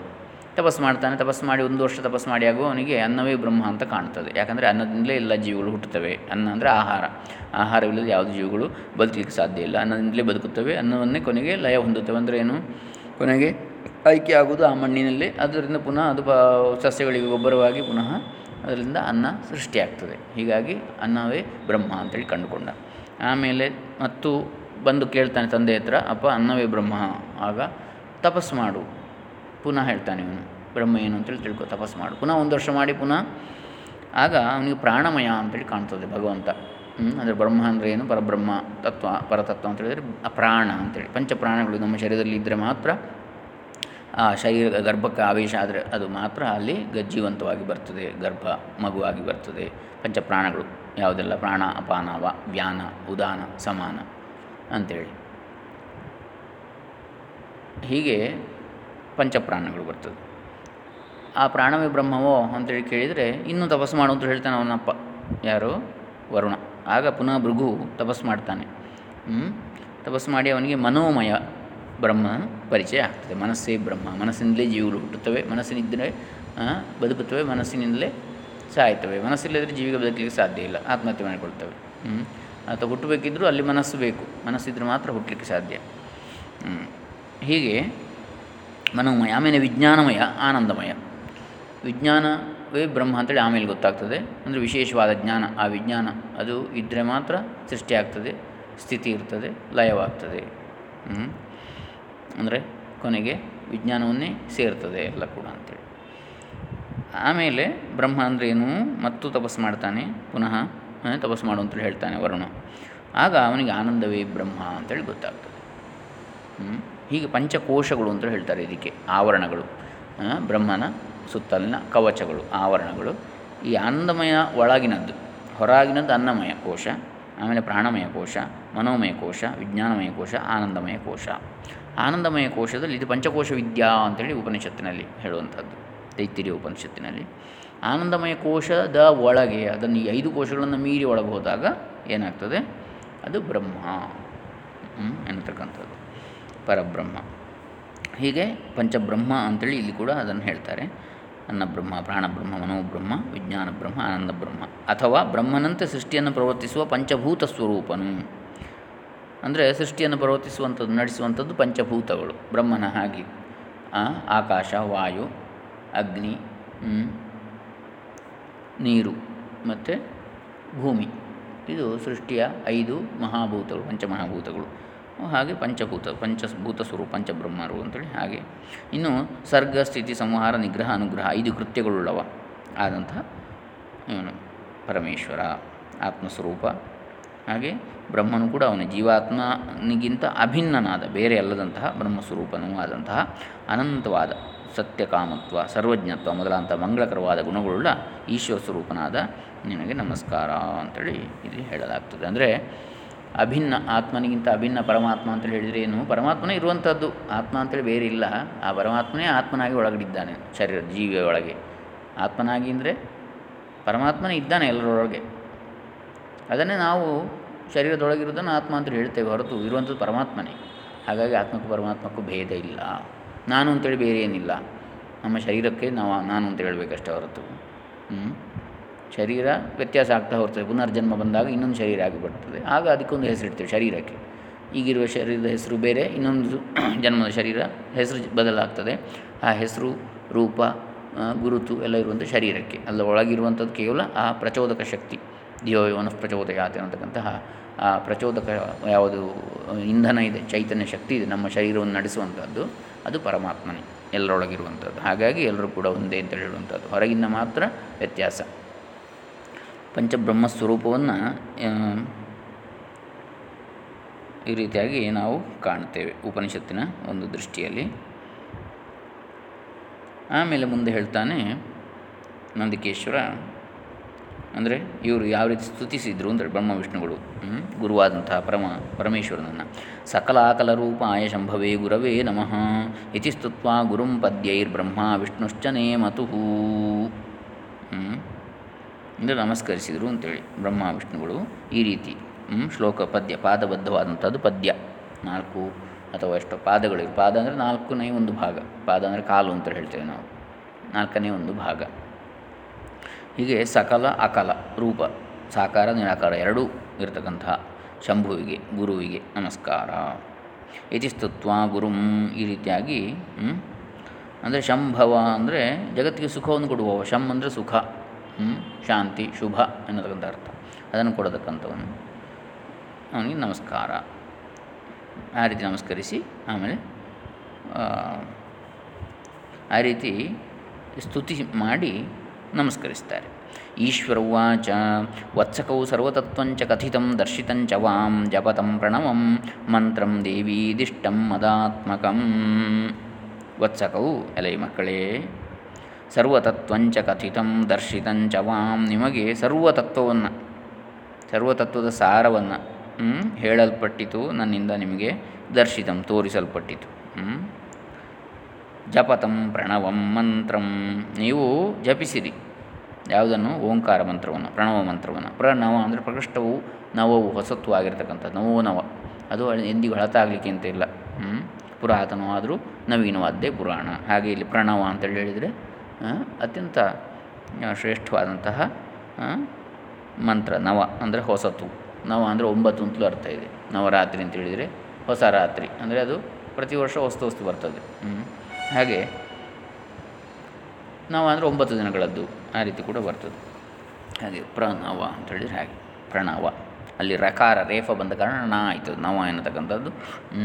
ತಪಸ್ ಮಾಡ್ತಾನೆ, ತಪಸ್ ಮಾಡಿ ಒಂದು ವರ್ಷ ತಪಸ್ ಮಾಡಿ ಆಗೋ ಅವನಿಗೆ ಅನ್ನವೇ ಬ್ರಹ್ಮ ಅಂತ ಕಾಣ್ತದೆ. ಯಾಕಂದರೆ ಅನ್ನದಿಂದಲೇ ಎಲ್ಲ ಜೀವಿಗಳು ಹುಟ್ಟುತ್ತವೆ. ಅನ್ನ ಅಂದರೆ ಆಹಾರ. ಆಹಾರವಿಲ್ಲದೆ ಯಾವುದೇ ಜೀವಿಗಳು ಬದುಕಲಿಕ್ಕೆ ಸಾಧ್ಯ ಇಲ್ಲ. ಅನ್ನದಿಂದಲೇ ಬದುಕುತ್ತವೆ. ಅನ್ನವನ್ನೇ ಕೊನೆಗೆ ಲಯ ಹೊಂದುತ್ತವೆ ಅಂದರೆ ಏನು? ಕೊನೆಗೆ ಆಯ್ಕೆ ಆಗುವುದು ಆ ಮಣ್ಣಿನಲ್ಲಿ. ಅದರಿಂದ ಪುನಃ ಅದು ಸಸ್ಯಗಳಿಗೆ ಗೊಬ್ಬರವಾಗಿ ಪುನಃ ಅದರಿಂದ ಅನ್ನ ಸೃಷ್ಟಿಯಾಗ್ತದೆ. ಹೀಗಾಗಿ ಅನ್ನವೇ ಬ್ರಹ್ಮ ಅಂತೇಳಿ ಕಂಡುಕೊಂಡ. ಆಮೇಲೆ ಮತ್ತು ಬಂದು ಕೇಳ್ತಾನೆ ತಂದೆ ಹತ್ರ, ಅಪ್ಪ, ಅನ್ನವೇ ಬ್ರಹ್ಮ. ಆಗ ತಪಸ್ಸು ಮಾಡು. ಪುನಃ ಹೇಳ್ತಾನೆ ಇವನು, ಬ್ರಹ್ಮ ಏನು ಅಂತೇಳಿ ತಿಳ್ಕೊ, ತಪಸ್ಸು ಮಾಡು. ಪುನಃ ಒಂದು ವರ್ಷ ಮಾಡಿ ಪುನಃ ಆಗ ಅವನಿಗೆ ಪ್ರಾಣಮಯ ಅಂತೇಳಿ ಕಾಣ್ತದೆ ಭಗವಂತ. ಅಂದರೆ ಬ್ರಹ್ಮ ಅಂದರೆ ಏನು? ಪರಬ್ರಹ್ಮ ತತ್ವ, ಪರತತ್ವ ಅಂತ ಹೇಳಿದರೆ ಪ್ರಾಣ ಅಂತೇಳಿ. ಪಂಚ ಪ್ರಾಣಗಳು ನಮ್ಮ ಶರೀರದಲ್ಲಿ ಇದ್ದರೆ ಮಾತ್ರ ಆ ಶರೀರ ಗರ್ಭಕ್ಕೆ ಆವೇಶ ಆದರೆ ಅದು ಮಾತ್ರ ಅಲ್ಲಿ ಗಜ್ಜೀವಂತವಾಗಿ ಬರ್ತದೆ, ಗರ್ಭ ಮಗುವಾಗಿ ಬರ್ತದೆ. ಪಂಚಪ್ರಾಣಗಳು ಯಾವುದೆಲ್ಲ? ಪ್ರಾಣ ಅಪಾನ ವ ವ್ಯಾನ, ಉದಾನ, ಸಮಾನ ಅಂಥೇಳಿ ಹೀಗೆ ಪಂಚಪ್ರಾಣಗಳು ಬರ್ತದೆ. ಆ ಪ್ರಾಣವೇ ಬ್ರಹ್ಮವೋ ಅಂತೇಳಿ ಕೇಳಿದರೆ ಇನ್ನೂ ತಪಸ್ಸು ಮಾಡು ಅಂತ ಹೇಳ್ತಾನೆ ಅವನಪ್ಪ ಯಾರು? ವರುಣ. ಆಗ ಪುನಃ ಭೃಗು ತಪಸ್ಸು ಮಾಡ್ತಾನೆ. ತಪಸ್ಸು ಮಾಡಿ ಅವನಿಗೆ ಮನೋಮಯ ಬ್ರಹ್ಮ ಪರಿಚಯ ಆಗ್ತದೆ. ಮನಸ್ಸೇ ಬ್ರಹ್ಮ. ಮನಸ್ಸಿನಿಂದಲೇ ಜೀವಿಗಳು ಹುಟ್ಟುತ್ತವೆ. ಮನಸ್ಸಿನಿದ್ದರೆ ಬದುಕುತ್ತವೆ. ಮನಸ್ಸಿನಿಂದಲೇ ಸಾಯ್ತವೆ. ಮನಸ್ಸಿಲ್ಲದ್ರೆ ಜೀವಿಗೆ ಬದುಕಲಿಕ್ಕೆ ಸಾಧ್ಯ ಇಲ್ಲ. ಆತ್ಮಹತ್ಯೆ ಮಾಡಿಕೊಳ್ತವೆ. ಅಥವಾ ಹುಟ್ಟಬೇಕಿದ್ದರೂ ಅಲ್ಲಿ ಮನಸ್ಸು ಬೇಕು. ಮನಸ್ಸಿದ್ರೆ ಮಾತ್ರ ಹುಟ್ಟಲಿಕ್ಕೆ ಸಾಧ್ಯ. ಹೀಗೆ ಮನೋಮಯ, ಆಮೇಲೆ ವಿಜ್ಞಾನಮಯ, ಆನಂದಮಯ. ವಿಜ್ಞಾನವೇ ಬ್ರಹ್ಮ ಅಂತೇಳಿ ಆಮೇಲೆ ಗೊತ್ತಾಗ್ತದೆ. ಅಂದರೆ ವಿಶೇಷವಾದ ಜ್ಞಾನ. ಆ ವಿಜ್ಞಾನ ಅದು ಇದ್ದರೆ ಮಾತ್ರ ಸೃಷ್ಟಿಯಾಗ್ತದೆ, ಸ್ಥಿತಿ ಇರ್ತದೆ, ಲಯವಾಗ್ತದೆ. ಅಂದರೆ ಕೊನೆಗೆ ವಿಜ್ಞಾನವನ್ನೇ ಸೇರ್ತದೆ ಎಲ್ಲ ಕೂಡ ಅಂತೇಳಿ. ಆಮೇಲೆ ಬ್ರಹ್ಮ ಅಂದರೆ ಏನು? ಮತ್ತು ತಪಸ್ಸು ಮಾಡ್ತಾನೆ, ಪುನಃ ತಪಸ್ಸು ಮಾಡು ಅಂತೇಳಿ ಹೇಳ್ತಾನೆ ವರುಣ. ಆಗ ಅವನಿಗೆ ಆನಂದವೇ ಬ್ರಹ್ಮ ಅಂತೇಳಿ ಗೊತ್ತಾಗ್ತದೆ. ಹೀಗೆ ಪಂಚಕೋಶಗಳು ಅಂತ ಹೇಳ್ತಾರೆ ಇದಕ್ಕೆ, ಆವರಣಗಳು. ಬ್ರಹ್ಮನ ಸುತ್ತಲಿನ ಕವಚಗಳು, ಆವರಣಗಳು. ಈ ಆನಂದಮಯ ಒಳಗಿನದ್ದು, ಹೊರಗಿನದ್ದು ಅನ್ನಮಯ ಕೋಶ, ಆಮೇಲೆ ಪ್ರಾಣಮಯ ಕೋಶ, ಮನೋಮಯ ಕೋಶ, ವಿಜ್ಞಾನಮಯ ಕೋಶ, ಆನಂದಮಯ ಕೋಶ. ಆನಂದಮಯ ಕೋಶದಲ್ಲಿ ಇದು ಪಂಚಕೋಶ ವಿದ್ಯಾ ಅಂತೇಳಿ ಉಪನಿಷತ್ತಿನಲ್ಲಿ ಹೇಳುವಂಥದ್ದು ತೈತಿರಿಯ ಉಪನಿಷತ್ತಿನಲ್ಲಿ. ಆನಂದಮಯ ಕೋಶದ ಒಳಗೆ, ಅದನ್ನು ಈ ಐದು ಕೋಶಗಳನ್ನು ಮೀರಿ ಒಳಗೋದಾಗ ಏನಾಗ್ತದೆ? ಅದು ಬ್ರಹ್ಮ. ಎನ್ನತಕ್ಕಂಥದ್ದು. ಪರಬ್ರಹ್ಮ. ಹೀಗೆ ಪಂಚಬ್ರಹ್ಮ ಅಂತೇಳಿ ಇಲ್ಲಿ ಕೂಡ ಅದನ್ನು ಹೇಳ್ತಾರೆ. ಅನ್ನಬ್ರಹ್ಮ, ಪ್ರಾಣಬ್ರಹ್ಮ, ಮನೋಬ್ರಹ್ಮ ವಿಜ್ಞಾನ ಬ್ರಹ್ಮ ಆನಂದ ಬ್ರಹ್ಮ ಅಥವಾ ಬ್ರಹ್ಮನಂತೆ ಸೃಷ್ಟಿಯನ್ನು ಪ್ರವರ್ತಿಸುವ ಪಂಚಭೂತ ಸ್ವರೂಪನು. ಅಂದರೆ ಸೃಷ್ಟಿಯನ್ನು ಪ್ರವರ್ತಿಸುವಂಥದ್ದು, ನಡೆಸುವಂಥದ್ದು ಪಂಚಭೂತಗಳು. ಬ್ರಹ್ಮನ ಹಾಗೆ. ಆಕಾಶ, ವಾಯು, ಅಗ್ನಿ ನೀರು ಮತ್ತು ಭೂಮಿ. ಇದು ಸೃಷ್ಟಿಯ ಐದು ಮಹಾಭೂತಗಳು, ಪಂಚಮಹಾಭೂತಗಳು. ಹಾಗೆ ಪಂಚಭೂತ ಪಂಚಭೂತ ಸ್ವರೂಪ, ಪಂಚಬ್ರಹ್ಮರು ಅಂತೇಳಿ ಹಾಗೆ. ಇನ್ನು ಸರ್ಗ, ಸ್ಥಿತಿ, ಸಂಹಾರ, ನಿಗ್ರಹ, ಅನುಗ್ರಹ ಐದು ಕೃತ್ಯಗಳುಳ್ಳವ. ಆದಂತಹ ಪರಮೇಶ್ವರ, ಆತ್ಮಸ್ವರೂಪ. ಹಾಗೆ ಬ್ರಹ್ಮನು ಕೂಡ ಅವನ ಜೀವಾತ್ಮನಿಗಿಂತ ಅಭಿನ್ನನಾದ, ಬೇರೆ ಅಲ್ಲದಂತಹ ಬ್ರಹ್ಮಸ್ವರೂಪನೂ ಆದಂತಹ ಅನಂತವಾದ ಸತ್ಯಕಾಮತ್ವ, ಸರ್ವಜ್ಞತ್ವ ಮೊದಲಾದಂಥ ಮಂಗಳಕರವಾದ ಗುಣಗಳುಳ್ಳ ಈಶ್ವರ ಸ್ವರೂಪನಾದ ನಿನಗೆ ನಮಸ್ಕಾರ ಅಂತೇಳಿ ಇಲ್ಲಿ ಹೇಳಲಾಗ್ತದೆ. ಅಂದರೆ ಅಭಿನ್ನ ಆತ್ಮನಿಗಿಂತ ಅಭಿನ್ನ ಪರಮಾತ್ಮ ಅಂತೇಳಿ ಹೇಳಿದರೆ ಏನು? ಪರಮಾತ್ಮನೇ ಇರುವಂಥದ್ದು. ಆತ್ಮ ಅಂತೇಳಿ ಬೇರೆ ಇಲ್ಲ. ಆ ಪರಮಾತ್ಮನೇ ಆತ್ಮನಾಗಿ ಒಳಗಡಿದ್ದಾನೆ, ಶರೀರ ಜೀವಿಯ ಒಳಗೆ. ಆತ್ಮನಾಗಿ ಅಂದರೆ ಪರಮಾತ್ಮನೇ ಇದ್ದಾನೆ ಎಲ್ಲರೊಳಗೆ. ಅದನ್ನೇ ನಾವು ಶರೀರದೊಳಗಿರೋದನ್ನು ಆತ್ಮ ಅಂತ ಹೇಳ್ತೇವೆ ಹೊರತು ಇರುವಂಥದ್ದು ಪರಮಾತ್ಮನೇ. ಹಾಗಾಗಿ ಆತ್ಮಕ್ಕೂ ಪರಮಾತ್ಮಕ್ಕೂ ಭೇದ ಇಲ್ಲ. ನಾನು ಅಂತೇಳಿ ಬೇರೆ ಏನಿಲ್ಲ. ನಮ್ಮ ಶರೀರಕ್ಕೆ ನಾವು, ನಾನು ಅಂತ ಹೇಳಬೇಕಷ್ಟೇ ಹೊರತು. ಶರೀರ ವ್ಯತ್ಯಾಸ ಆಗ್ತಾ ಹೋಗ್ತದೆ ಪುನರ್ಜನ್ಮ ಬಂದಾಗ ಇನ್ನೊಂದು ಶರೀರ ಆಗಿಬಿಡ್ತದೆ. ಆಗ ಅದಕ್ಕೊಂದು ಹೆಸರಿಡ್ತೇವೆ ಶರೀರಕ್ಕೆ. ಈಗಿರುವ ಶರೀರದ ಹೆಸರು ಬೇರೆ, ಇನ್ನೊಂದು ಜನ್ಮದ ಶರೀರ ಹೆಸರು ಬದಲಾಗ್ತದೆ. ಆ ಹೆಸರು, ರೂಪ ಗುರುತು ಎಲ್ಲ ಇರುವಂಥ ಶರೀರಕ್ಕೆ. ಅಲ್ಲ, ಒಳಗಿರುವಂಥದ್ದು ಕೇವಲ ಆ ಪ್ರಚೋದಕ ಶಕ್ತಿ. ದಿಯೋಯವನ ಪ್ರಚೋದಯಾತೆ ಅನ್ನತಕ್ಕಂತಹ ಆ ಪ್ರಚೋದಕ ಯಾವುದು, ಇಂಧನ ಇದೆ, ಚೈತನ್ಯ ಶಕ್ತಿ ಇದೆ, ನಮ್ಮ ಶರೀರವನ್ನು ನಡೆಸುವಂಥದ್ದು ಅದು ಪರಮಾತ್ಮನೇ ಎಲ್ಲರೊಳಗಿರುವಂಥದ್ದು ಹಾಗಾಗಿ ಎಲ್ಲರೂ ಕೂಡ ಒಂದೇ ಅಂತ ಹೇಳುವಂಥದ್ದು ಹೊರಗಿಂದ ಮಾತ್ರ ವ್ಯತ್ಯಾಸ. ಪಂಚಬ್ರಹ್ಮ ಸ್ವರೂಪವನ್ನು ಈ ರೀತಿಯಾಗಿ ನಾವು ಕಾಣ್ತೇವೆ ಉಪನಿಷತ್ತಿನ ಒಂದು ದೃಷ್ಟಿಯಲ್ಲಿ. ಆಮೇಲೆ ಮುಂದೆ ಹೇಳ್ತಾನೆ ನಂದಿಕೇಶ್ವರ ಅಂದರೆ ಇವರು ಯಾವ ರೀತಿ ಸ್ತುತಿಸಿದರು ಅಂದರೆ ಬ್ರಹ್ಮ ವಿಷ್ಣುಗಳು ಗುರುವಾದಂತಹ ಪರಮ, ಪರಮೇಶ್ವರನನ್ನು. ಸಕಲ ಆಕಲ ರೂಪಾಯ ಶಂಭವೇ ಗುರವೇ ನಮಃ. ಇತಿ ಸ್ತುತ್ವ ಗುರುಂ ಪದ್ಯೈರ್ಬ್ರಹ್ಮ ವಿಷ್ಣುಶ್ಚ ನೇಮತು ಅಂದರೆ ನಮಸ್ಕರಿಸಿದರು ಅಂತೇಳಿ ಬ್ರಹ್ಮ ವಿಷ್ಣುಗಳು ಈ ರೀತಿ ಶ್ಲೋಕ ಪದ್ಯ, ಪಾದಬದ್ಧವಾದಂಥದ್ದು ಪದ್ಯ. ನಾಲ್ಕು ಅಥವಾ ಎಷ್ಟು ಪಾದಗಳಿವೆ. ಪಾದ ಅಂದರೆ ನಾಲ್ಕನೇ ಒಂದು ಭಾಗ. ಪಾದ ಅಂದರೆ ಕಾಲು ಅಂತ ಹೇಳ್ತೇವೆ ನಾವು. ನಾಲ್ಕನೇ ಒಂದು ಭಾಗ. ಹೀಗೆ ಸಕಲ ಅಕಲ ರೂಪ, ಸಾಕಾರ, ನಿರಾಕಾರ ಎರಡೂ ಇರತಕ್ಕಂತಹ ಶಂಭುವಿಗೆ, ಗುರುವಿಗೆ ನಮಸ್ಕಾರ. ಯತಿಸ್ತುತ್ವ ಗುರುಂ ಈ ರೀತಿಯಾಗಿ ಅಂದರೆ ಶಂಭವ ಅಂದರೆ ಜಗತ್ತಿಗೆ ಸುಖವನ್ನು ಕೊಡುವವ. ಶಂ ಅಂದರೆ ಸುಖ ಶಾಂತಿ, ಶುಭ ಎನ್ನತಕ್ಕಂಥ ಅರ್ಥ. ಅದನ್ನು ಕೊಡತಕ್ಕಂಥವನು. ಅವನಿಗೆ ನಮಸ್ಕಾರ. ಆ ರೀತಿ ನಮಸ್ಕರಿಸಿ, ಆಮೇಲೆ ಆ ರೀತಿ ಸ್ತುತಿ ಮಾಡಿ ನಮಸ್ಕರಿಸ್ತಾರೆ. ಈಶ್ವರ ಉಚ ವತ್ಸಕೌ ಸರ್ವತತ್ವಂಚ ಕಥಿತಂ ದರ್ಶಿತಂಚ ವಾಂ ಜಪತಂ ಪ್ರಣವಂ, ಮಂತ್ರಂ ದೇವೀದಿಷ್ಟಂ ಮದಾತ್ಮಕಂ. ವತ್ಸಕೌ, ಎಲೈ ಮಕ್ಕಳೇ ಸರ್ವತತ್ವಂಚ ಕಥಿತಂ ದರ್ಶಿತಂಚ ವಾಂ ನಿಮಗೆ ಸರ್ವತತ್ವವನ್ನು ಸರ್ವತತ್ವದ ಸಾರವನ್ನು ಹೇಳಲ್ಪಟ್ಟಿತು, ನನ್ನಿಂದ ನಿಮಗೆ ದರ್ಶಿತಂ ತೋರಿಸಲ್ಪಟ್ಟಿತು ಜಪತಂ ಪ್ರಣವಂ ಮಂತ್ರಂ, ನೀವು ಜಪಿಸಿರಿ. ಯಾವುದನ್ನು? ಓಂಕಾರ ಮಂತ್ರವನ್ನು, ಪ್ರಣವ ಮಂತ್ರವನ್ನು. ಪ್ರಣವ ಅಂದರೆ ಪ್ರಕೃಷ್ಟವು ನವವು, ಹೊಸತ್ವ ಆಗಿರ್ತಕ್ಕಂಥದ್ದು. ನವೋ ನವ. ಅದು ಎಂದಿಗೂ ಹಳತಾಗಲಿಕ್ಕೆ ಅಂತ ಇಲ್ಲ. ಪುರಾತನವಾದರೂ ನವೀನವಾದ್ದೇ ಪುರಾಣ. ಹಾಗೆ ಇಲ್ಲಿ ಪ್ರಣವ ಅಂತೇಳಿ ಹೇಳಿದರೆ ಅತ್ಯಂತ ಶ್ರೇಷ್ಠವಾದಂತಹ ಮಂತ್ರ, ನವ ಅಂದರೆ ಹೊಸತು. ನವ ಅಂದರೆ ಒಂಬತ್ತು ಅಂತಲೂ ಅರ್ಥ ಇದೆ. ನವರಾತ್ರಿ ಅಂತ ಹೇಳಿದರೆ ಹೊಸ ರಾತ್ರಿ. ಅಂದರೆ ಅದು ಪ್ರತಿ ವರ್ಷ ಹೊಸ್ತು ಹೊಸ್ತು ಬರ್ತದೆ. ಹಾಗೆ, ನವ ಅಂದರೆ ಒಂಬತ್ತು ದಿನಗಳದ್ದು. ಆ ರೀತಿ ಕೂಡ ಬರ್ತದೆ. ಹಾಗೆ ಪ್ರಣವ ಅಂತ ಹೇಳಿದರೆ ಹಾಗೆ, ಪ್ರಣವ. ಅಲ್ಲಿ ರಕಾರ, ರೇಫ ಬಂದ ಕಾರಣ ನ ಆಯಿತು. ನವ ಎನ್ನತಕ್ಕಂಥದ್ದು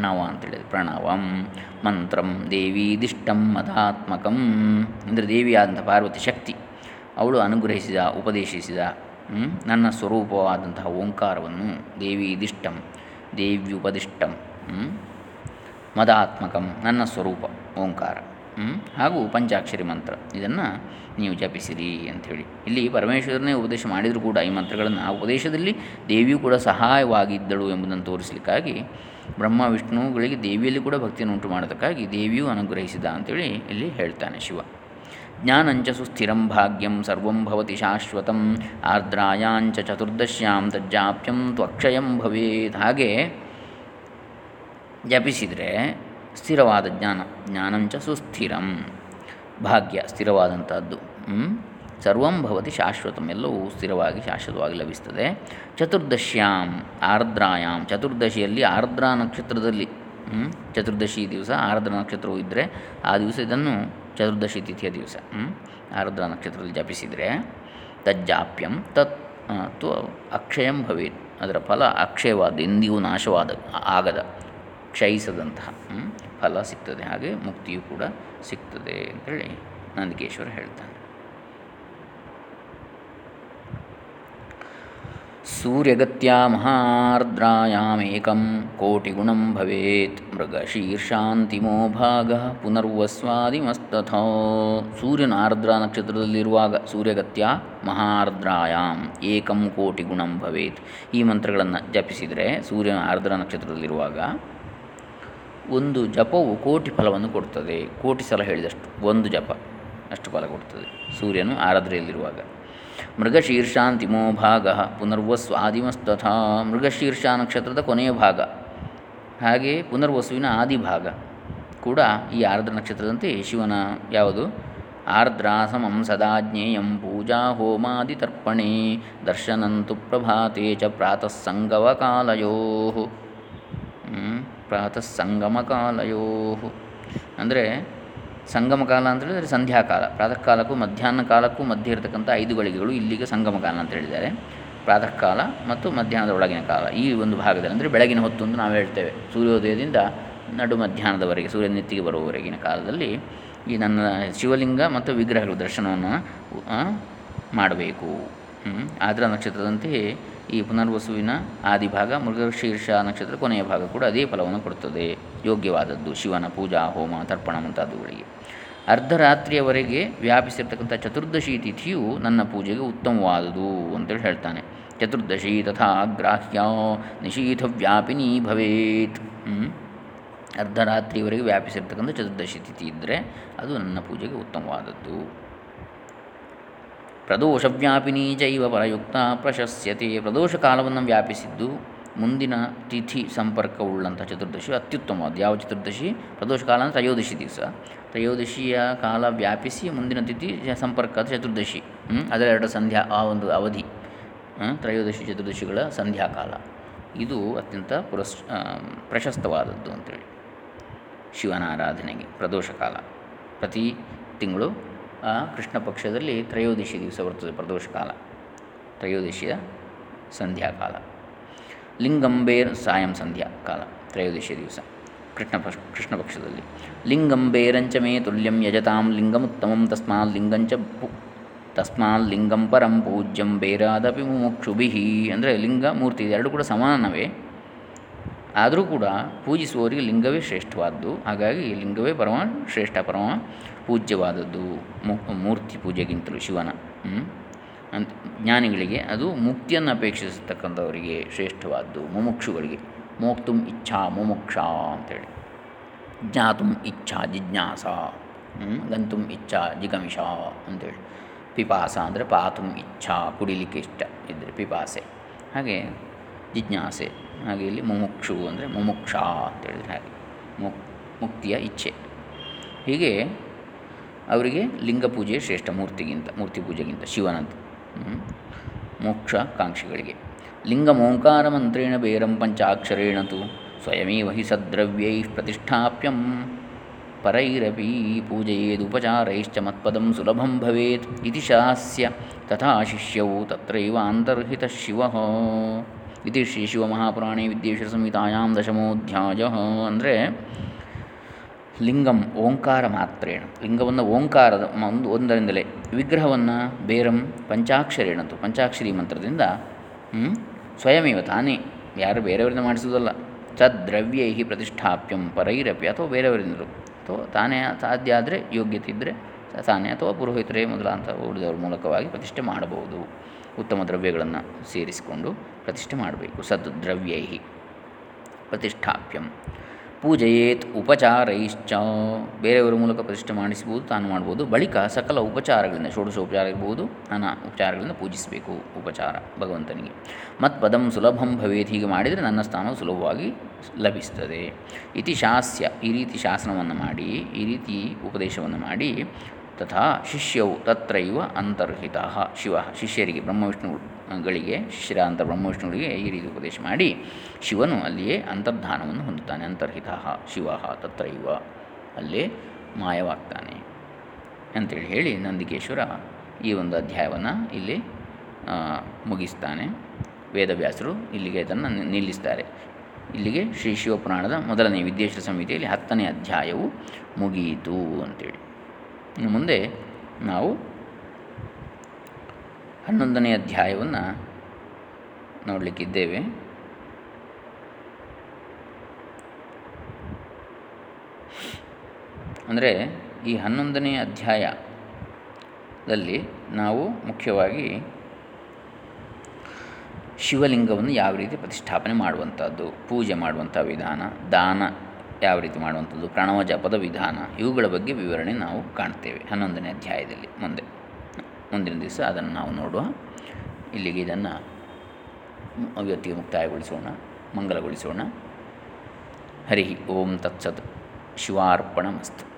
ನವ ಅಂತೇಳಿದೆ ಪ್ರಣವಂ, ಮಂತ್ರಂ, ದೇವಿ ದಿಷ್ಟಂ, ಮದಾತ್ಮಕಂ. ಅಂದರೆ ದೇವಿಯಾದಂಥ ಪಾರ್ವತಿ ಶಕ್ತಿ. ಅವಳು ಅನುಗ್ರಹಿಸಿದ, ಉಪದೇಶಿಸಿದ ನನ್ನ ಸ್ವರೂಪವಾದಂತಹ ಓಂಕಾರವನ್ನು ದೇವಿ ದಿಷ್ಟಂ, ದೇವ್ಯುಪದಿಷ್ಟಂ ಮದಾತ್ಮಕಂ, ನನ್ನ ಸ್ವರೂಪ, ಓಂಕಾರ. ಹಾಗೂ ಪಂಚಾಕ್ಷರಿ ಮಂತ್ರ. ಇದನ್ನು ನೀವು ಜಪಿಸಿರಿ ಅಂಥೇಳಿ. ಇಲ್ಲಿ ಪರಮೇಶ್ವರನೇ ಉಪದೇಶ ಮಾಡಿದರೂ ಕೂಡ ಈ ಮಂತ್ರಗಳನ್ನು ಆ ಉಪದೇಶದಲ್ಲಿ ದೇವಿಯೂ ಕೂಡ ಸಹಾಯವಾಗಿದ್ದಳು ಎಂಬುದನ್ನು ತೋರಿಸಲಿಕ್ಕಾಗಿ ಬ್ರಹ್ಮ ವಿಷ್ಣುಗಳಿಗೆ ದೇವಿಯಲ್ಲಿ ಕೂಡ ಭಕ್ತಿಯನ್ನು ಉಂಟು ಮಾಡೋದಕ್ಕಾಗಿ ದೇವಿಯು ಅನುಗ್ರಹಿಸಿದ ಅಂಥೇಳಿ ಇಲ್ಲಿ ಹೇಳ್ತಾನೆ ಶಿವ. ಜ್ಞಾನಂಚ ಸುಸ್ಥಿರಂ ಭಾಗ್ಯಂ ಸರ್ವಂ ಭವತಿ ಶಾಶ್ವತಂ ಆರ್ದ್ರಾಯಾಂಚ ಚತುರ್ದಶ್ಯಾಂ ತಜ್ಜಾಪ್ಯಂ ತ್ವಕ್ಷಯಂ ಭವೇತ್. ಹಾಗೆ ಜಪಿಸಿದರೆ ಸ್ಥಿರವಾದ ಜ್ಞಾನ ಜ್ಞಾನಂಚ ಸುಸ್ಥಿರಂ. ಭಾಗ್ಯ ಸ್ಥಿರವಾದಂಥದ್ದು ಸರ್ವಂ ಭವತಿ ಶಾಶ್ವತಂ. ಎಲ್ಲವೂ ಸ್ಥಿರವಾಗಿ ಶಾಶ್ವತವಾಗಿ ಲಭಿಸ್ತದೆ. ಚತುರ್ದಶ್ಯಾಂ ಆರ್ದ್ರಾಯಾಮ್ ಚತುರ್ದಶಿಯಲ್ಲಿ ಆರ್ದ್ರ ನಕ್ಷತ್ರದಲ್ಲಿ ಚತುರ್ದಶಿ ದಿವಸ, ಆರ್ದ್ರ ನಕ್ಷತ್ರವು ಇದ್ದರೆ ಆ ದಿವಸ ಇದನ್ನು ಚತುರ್ದಶಿ ತಿಥಿಯ ದಿವಸ. ಆರ್ದ್ರ ನಕ್ಷತ್ರದಲ್ಲಿ ಜಪಿಸಿದರೆ ತಜ್ಜಾಪ್ಯಂ ತತ್ ತ್ವ ಅಕ್ಷಯಂ ಭವೇತ್. ಅದರ ಫಲ ಅಕ್ಷಯವಾದ, ಎಂದಿಗೂ ನಾಶವಾದ ಆಗದ, ಕ್ಷಯಿಸದಂತಹ ಫಲ ಸಿಗ್ತದೆ, ಹಾಗೆ ಮುಕ್ತಿಯು ಕೂಡ ಸಿಗ್ತದೆ ಅಂತೇಳಿ ನಂದಿಕೇಶ್ವರ ಹೇಳ್ತಾನೆ. ಸೂರ್ಯಗತ್ಯ ಮಹಾರ್ದ್ರಾಯಾಮೇಕಂ ಕೋಟಿಗುಣಂ ಭವೇತ್, ಮೃಗಶೀರ್ಷಾಂತಿಮೋ ಭಾಗ ಪುನರ್ವಸ್ವಾದಿಮಸ್ತಥೋ. ಸೂರ್ಯನ ಆರ್ದ್ರ ನಕ್ಷತ್ರದಲ್ಲಿರುವಾಗ ಸೂರ್ಯಗತ್ಯ ಮಹಾರ್ದ್ರಾಯಾಮ್, ಏಕಂ ಕೋಟಿಗುಣಂ ಭವೇತ್. ಈ ಮಂತ್ರಗಳನ್ನು ಜಪಿಸಿದರೆ ಸೂರ್ಯನ ಆರ್ದ್ರ ನಕ್ಷತ್ರದಲ್ಲಿರುವಾಗ ಒಂದು ಜಪವು ಕೋಟಿ ಫಲವನ್ನು ಕೊಡ್ತದೆ. ಕೋಟಿ ಸಲ ಹೇಳಿದಷ್ಟು, ಒಂದು ಜಪ ಅಷ್ಟು ಫಲ ಕೊಡ್ತದೆ ಸೂರ್ಯನು ಆರಾಧನೆಯಲ್ಲಿರುವಾಗ. ಮೃಗಶೀರ್ಷಾಂತಿಮೋ ಭಾಗ ಪುನರ್ವಸ್ವ ಆದಿಮಸ್ತಥಾ. ಮೃಗಶೀರ್ಷ ನಕ್ಷತ್ರದ ಕೊನೆಯ ಭಾಗ, ಹಾಗೆ ಪುನರ್ವಸುವಿನ ಆದಿಭಾಗ ಕೂಡ ಈ ಆರ್ದ್ರ ನಕ್ಷತ್ರದಂತೆ ಶಿವನ ಯಾವುದು? ಆರ್ದ್ರಾಸಮಂ ಸದಾ ಜ್ಞೇಯಂ ಪೂಜಾ ಹೋಮಾದಿ ತರ್ಪಣೆ ದರ್ಶನಂತು ಪ್ರಭಾತೆ ಚ ಪ್ರಾತಃ ಸಂಗವಕಾಲಯೋ ಪ್ರಾತಃ ಸಂಗಮಕಾಲಯೋ ಅಂದರೆ ಸಂಗಮ ಕಾಲ ಅಂತ ಹೇಳಿದರೆ ಸಂಧ್ಯಾಕಾಲ. ಪ್ರಾತಃ ಕಾಲಕ್ಕೂ ಮಧ್ಯಾಹ್ನ ಕಾಲಕ್ಕೂ ಮಧ್ಯೆ ಇರತಕ್ಕಂಥ ಐದು ಗಳಿಗೆಗಳು ಇಲ್ಲಿಗೆ ಸಂಗಮ ಕಾಲ ಅಂತ ಹೇಳಿದ್ದಾರೆ. ಪ್ರಾತಃ ಕಾಲ ಮತ್ತು ಮಧ್ಯಾಹ್ನದ ಒಳಗಿನ ಕಾಲ. ಈ ಒಂದು ಭಾಗದಲ್ಲಿ ಅಂದರೆ ಬೆಳಗಿನ ಹೊತ್ತು ಅಂತ ನಾವು ಹೇಳ್ತೇವೆ. ಸೂರ್ಯೋದಯದಿಂದ ನಡು ಮಧ್ಯಾಹ್ನದವರೆಗೆ ಸೂರ್ಯ ನೆತ್ತಿಗೆ ಬರುವವರೆಗಿನ ಕಾಲದಲ್ಲಿ ಈ ನನ್ನ ಶಿವಲಿಂಗ ಮತ್ತು ವಿಗ್ರಹಗಳ ದರ್ಶನವನ್ನು ಮಾಡಬೇಕು. ಆದ್ರ ನಕ್ಷತ್ರದಂತೆಯೇ ಈ ಪುನರ್ವಸುವಿನ ಆದಿಭಾಗ ಮೃಗಶೀರ್ಷ ನಕ್ಷತ್ರ ಕೊನೆಯ ಭಾಗ ಕೂಡ ಅದೇ ಫಲವನ್ನು ಕೊಡುತ್ತದೆ. ಯೋಗ್ಯವಾದದ್ದು ಶಿವನ ಪೂಜಾ, ಹೋಮ, ತರ್ಪಣ ಮುಂತಾದವುಗಳಿಗೆ. ಅರ್ಧರಾತ್ರಿಯವರೆಗೆ ವ್ಯಾಪಿಸಿರ್ತಕ್ಕಂಥ ಚತುರ್ದಶಿ ತಿಥಿಯು ನನ್ನ ಪೂಜೆಗೆ ಉತ್ತಮವಾದುದು ಅಂತೇಳಿ ಹೇಳ್ತಾನೆ. ಚತುರ್ದಶಿ ತಥಾ ಗ್ರಾಹ್ಯ ನಿಶೀಥ ವ್ಯಾಪಿನಿ ಭವೇತ್. ಅರ್ಧರಾತ್ರಿಯವರೆಗೆ ವ್ಯಾಪಿಸಿರ್ತಕ್ಕಂಥ ಚತುರ್ದಶಿ ತಿಥಿ ಇದ್ದರೆ ಅದು ನನ್ನ ಪೂಜೆಗೆ ಉತ್ತಮವಾದದ್ದು. ಪ್ರದೋಷವ್ಯಾಪಿನಿ ಜೈವ ಪರಯುಕ್ತ ಪ್ರಶಸ್ಯತೆ. ಪ್ರದೋಷ ಕಾಲವನ್ನು ವ್ಯಾಪಿಸಿದ್ದು ಮುಂದಿನ ತಿಥಿ ಸಂಪರ್ಕವುಳ್ಳಂಥ ಚತುರ್ದಶಿ ಅತ್ಯುತ್ತಮವಾದ ಯಾವ ಚತುರ್ದಶಿ? ಪ್ರದೋಷ ಕಾಲ ಅಂದರೆ ತ್ರಯೋದಶಿ ದಿವಸ. ತ್ರಯೋದಶಿಯ ಕಾಲ ವ್ಯಾಪಿಸಿ ಮುಂದಿನ ತಿಥಿ ಸಂಪರ್ಕದ ಚತುರ್ದಶಿ. ಅದೆರಡು ಸಂಧ್ಯಾ, ಆ ಒಂದು ಅವಧಿ. ತ್ರಯೋದಶಿ ಚತುರ್ದಶಿಗಳ ಸಂಧ್ಯಾಕಾಲ. ಇದು ಅತ್ಯಂತ ಪುರಸ್ ಪ್ರಶಸ್ತವಾದದ್ದು ಅಂತೇಳಿ. ಶಿವನ ಆರಾಧನೆಗೆ ಪ್ರದೋಷ ಕಾಲ ಪ್ರತಿ ತಿಂಗಳು ಕೃಷ್ಣ ಪಕ್ಷದಲ್ಲಿ ತ್ರಯೋದಶಿ ದಿವಸ ಬರ್ತದೆ, ಪ್ರದೋಷ ಕಾಲ. ತ್ರಯೋದಶಿಯ ಸಂಧ್ಯಾಕಾಲ ಲಿಂಗಂಬೇರ್ ಸಾಯಂ ಸಂಧ್ಯಾ ಕಾಲ ತ್ರಯೋದಶಿ ದಿವಸ. ಕೃಷ್ಣ ಪಕ್ಷ, ಕೃಷ್ಣ ಪಕ್ಷದಲ್ಲಿ. ಲಿಂಗಂಬೇರಂಚ ಮೇ ತುಲ್ಯಂ ಯಜತಾಂ ಲಿಂಗಮುತ್ತಮಂ ತಸ್ಮಾಲ್ ಲಿಂಗಂಚ ತಸ್ಮಾಲ್ ಲಿಂಗಂ ಪರಂ ಪೂಜ್ಯಂ ಬೇರಾದಪಿ ಮುಮುಕ್ಷುಭಿ. ಅಂದರೆ ಲಿಂಗ ಮೂರ್ತಿ ಎರಡು ಕೂಡ ಸಮಾನವೇ. ಆದರೂ ಕೂಡ ಪೂಜಿಸುವವರಿಗೆ ಲಿಂಗವೇ ಶ್ರೇಷ್ಠವಾದ್ದು. ಹಾಗಾಗಿ ಲಿಂಗವೇ ಪರಮ, ಶ್ರೇಷ್ಠ ಪರಮ. ಪೂಜ್ಯವಾದದ್ದು ಮೂರ್ತಿ ಪೂಜೆಗಿಂತಲೂ ಶಿವನ ಅಂತ ಜ್ಞಾನಿಗಳಿಗೆ ಅದು ಮುಕ್ತಿಯನ್ನು ಅಪೇಕ್ಷಿಸತಕ್ಕಂಥವರಿಗೆ ಶ್ರೇಷ್ಠವಾದ್ದು, ಮುಮುಕ್ಷುಗಳಿಗೆ. ಮೋಕ್ತು ಇಚ್ಛಾ ಮುಮುಕ್ಷ ಅಂತೇಳಿ. ಜ್ಞಾತು ಇಚ್ಛಾ ಜಿಜ್ಞಾಸ ಗಂತು ಇಚ್ಛಾ ಜಿಗಮಿಷ ಅಂತೇಳಿ. ಪಿಪಾಸ ಅಂದರೆ ಪಾತು ಇಚ್ಛಾ, ಕುಡಿಲಿಕ್ಕೆ ಇಷ್ಟ ಇದ್ದರೆ ಪಿಪಾಸೆ. ಹಾಗೆ ಜಿಜ್ಞಾಸೆ, ಹಾಗೆ ಇಲ್ಲಿ ಮುಮುಕ್ಷು ಅಂದರೆ ಮುಮುಕ್ಷ ಅಂತೇಳಿದರೆ ಹಾಗೆ. ಮುಕ್ ಮುಕ್ತಿಯ ಇಚ್ಛೆ. ಹೀಗೆ ಅವರಿಗೆ ಲಿಂಗ ಪೂಜೆ ಶ್ರೇಷ್ಠ ಮೂರ್ತಿಗಿಂತ, ಮೂರ್ತಿ ಪೂಜೆಗಿಂತ ಶಿವನಂತ ಮೋಕ್ಷ ಕಾಂಕ್ಷಿಗಳಿಗೆ ಮಂತ್ರೇಣ ಬೇರಂ ಪಂಚಾಕ್ಷರೇಣ ತು ಸ್ವಯಮೇವ ಹಿ ಸದ್ರವ್ಯೈ ಪ್ರತಿಷ್ಠಾಪ್ಯಂ ಪರೈರಪಿ ಪೂಜೆಯೇದುಪಚಾರೈಶ್ಚ ಮತ್ಪದಂ ಸುಲಭಂ ಭವೇತ್ ಇತಿ ಶಾಸ್ಯ ತಥಾ ಶಿಷ್ಯವು ತತ್ರೈವ ಅಂತರ್ಹಿತ ಶಿವ. ಇತಿ ಶ್ರೀ ಶಿವಮಹಾಪುರಾಣೇ ವಿದ್ಯೇಶ್ವರ ಸಂಹಿತಾಯಾಂ ದಶಮೋಧ್ಯಾಯ. ಅಂದರೆ ಲಿಂಗಂ ಓಂಕಾರ ಮಾತ್ರೇಣ. ಲಿಂಗವನ್ನು ಓಂಕಾರದ ಒಂದು ಒಂದರಿಂದಲೇ. ವಿಗ್ರಹವನ್ನು ಬೇರಂ ಪಂಚಾಕ್ಷರೇಣಂತು ಪಂಚಾಕ್ಷರಿ ಮಂತ್ರದಿಂದ ಸ್ವಯಮೇವ ತಾನೇ. ಯಾರು ಬೇರೆಯವರಿಂದ ಮಾಡಿಸುವುದಲ್ಲ. ತದ್ರವ್ಯೈ ಪ್ರತಿಷ್ಠಾಪ್ಯಂ ಪರೈರಪಿ, ಅಥವಾ ಬೇರೆಯವರಿಂದಲೂ. ಅಥವಾ ತಾನೇ ಸಾಧ್ಯ ಆದರೆ, ಯೋಗ್ಯತೆ ಇದ್ದರೆ ತಾನೇ ಅಥವಾ ಪುರೋಹಿತರೇ ಮೊದಲಾಂತ ಉಳಿದವರ ಮೂಲಕವಾಗಿ ಪ್ರತಿಷ್ಠೆ ಮಾಡಬಹುದು. ಉತ್ತಮ ದ್ರವ್ಯಗಳನ್ನು ಸೇರಿಸಿಕೊಂಡು ಪ್ರತಿಷ್ಠೆ ಮಾಡಬೇಕು. ಸದ್ ದ್ರವ್ಯೈ ಪ್ರತಿಷ್ಠಾಪ್ಯಂ. ಪೂಜೆಯೇತ್ ಉಪಚಾರೈಶ್ಚ. ಬೇರೆಯವರ ಮೂಲಕ ಪ್ರತಿಷ್ಠೆ ಮಾಡಿಸಬಹುದು, ತಾನು ಮಾಡ್ಬೋದು. ಬಳಿಕ ಸಕಲ ಉಪಚಾರಗಳಿಂದ, ಷೋಡಶೋಪಚಾರ ಇರ್ಬೋದು ನಾನಾ ಉಪಚಾರಗಳಿಂದ ಪೂಜಿಸಬೇಕು, ಉಪಚಾರ ಭಗವಂತನಿಗೆ. ಮತ್ ಪದಂ ಸುಲಭಂ ಭವೇತ್, ಹೀಗೆ ಮಾಡಿದರೆ ನನ್ನ ಸ್ಥಾನವು ಸುಲಭವಾಗಿ ಲಭಿಸ್ತದೆ. ಇತಿ ಶಾಸ್ಯ, ಈ ರೀತಿ ಶಾಸನವನ್ನು ಮಾಡಿ, ಈ ರೀತಿ ಉಪದೇಶವನ್ನು ಮಾಡಿ ತಥಾ ಶಿಷ್ಯವು ತತ್ರೈವ ಅಂತರ್ಹಿತ. ಶಿವ ಶಿಷ್ಯರಿಗೆ ಬ್ರಹ್ಮವಿಷ್ಣುಗಳಿಗೆ ಶಿಷ್ಯರಾಂತ ಬ್ರಹ್ಮವಿಷ್ಣುಗಳಿಗೆ ಈ ರೀತಿ ಉಪದೇಶ ಮಾಡಿ, ಶಿವನು ಅಲ್ಲಿಯೇ ಅಂತರ್ಧಾನವನ್ನು ಹೊಂದುತ್ತಾನೆ, ಅಂತರ್ಹಿತ. ಶಿವ ತತ್ರೈವ ಅಲ್ಲೇ ಮಾಯವಾಗ್ತಾನೆ ಅಂತೇಳಿ ಹೇಳಿ ನಂದಿಕೇಶ್ವರ ಈ ಒಂದು ಅಧ್ಯಾಯವನ್ನು ಇಲ್ಲಿ ಮುಗಿಸ್ತಾನೆ. ವೇದವ್ಯಾಸರು ಇಲ್ಲಿಗೆ ಇದನ್ನು ನಿಲ್ಲಿಸ್ತಾರೆ. ಇಲ್ಲಿಗೆ ಶ್ರೀ ಶಿವಪುರಾಣದ ಮೊದಲನೇ ವಿದ್ಯೇಶ್ವರ ಸಮಿತಿಯಲ್ಲಿ ಹತ್ತನೇ ಅಧ್ಯಾಯವು ಮುಗಿಯಿತು ಅಂತೇಳಿ. ಇನ್ನು ಮುಂದೆ ನಾವು ಹನ್ನೊಂದನೇ ಅಧ್ಯಾಯವನ್ನು ನೋಡಲಿಕ್ಕಿದ್ದೇವೆ. ಅಂದರೆ ಈ ಹನ್ನೊಂದನೇ ಅಧ್ಯಾಯದಲ್ಲಿ ನಾವು ಮುಖ್ಯವಾಗಿ ಶಿವಲಿಂಗವನ್ನು ಯಾವ ರೀತಿ ಪ್ರತಿಷ್ಠಾಪನೆ ಮಾಡುವಂಥದ್ದು, ಪೂಜೆ ಮಾಡುವಂಥ ವಿಧಾನ, ದಾನ ಯಾವ ರೀತಿ ಮಾಡುವಂಥದ್ದು? ಪ್ರಣವ ಜಪದ ವಿಧಾನ ಇವುಗಳ ಬಗ್ಗೆ ವಿವರಣೆ ನಾವು ಕಾಣ್ತೇವೆ. ಹನ್ನೊಂದನೇ ಅಧ್ಯಾಯದಲ್ಲಿ ಮುಂದೆ. ಮುಂದಿನ ದಿವಸ ಅದನ್ನು ನಾವು ನೋಡುವ. ಇಲ್ಲಿಗೆ ಇದನ್ನು ಇವತ್ತಿಗೆ ಮುಕ್ತಾಯಗೊಳಿಸೋಣ, ಮಂಗಲಗೊಳಿಸೋಣ. ಹರಿ ಓಂ ತತ್ಸತ್. ಶಿವಾರ್ಪಣಮಸ್ತು.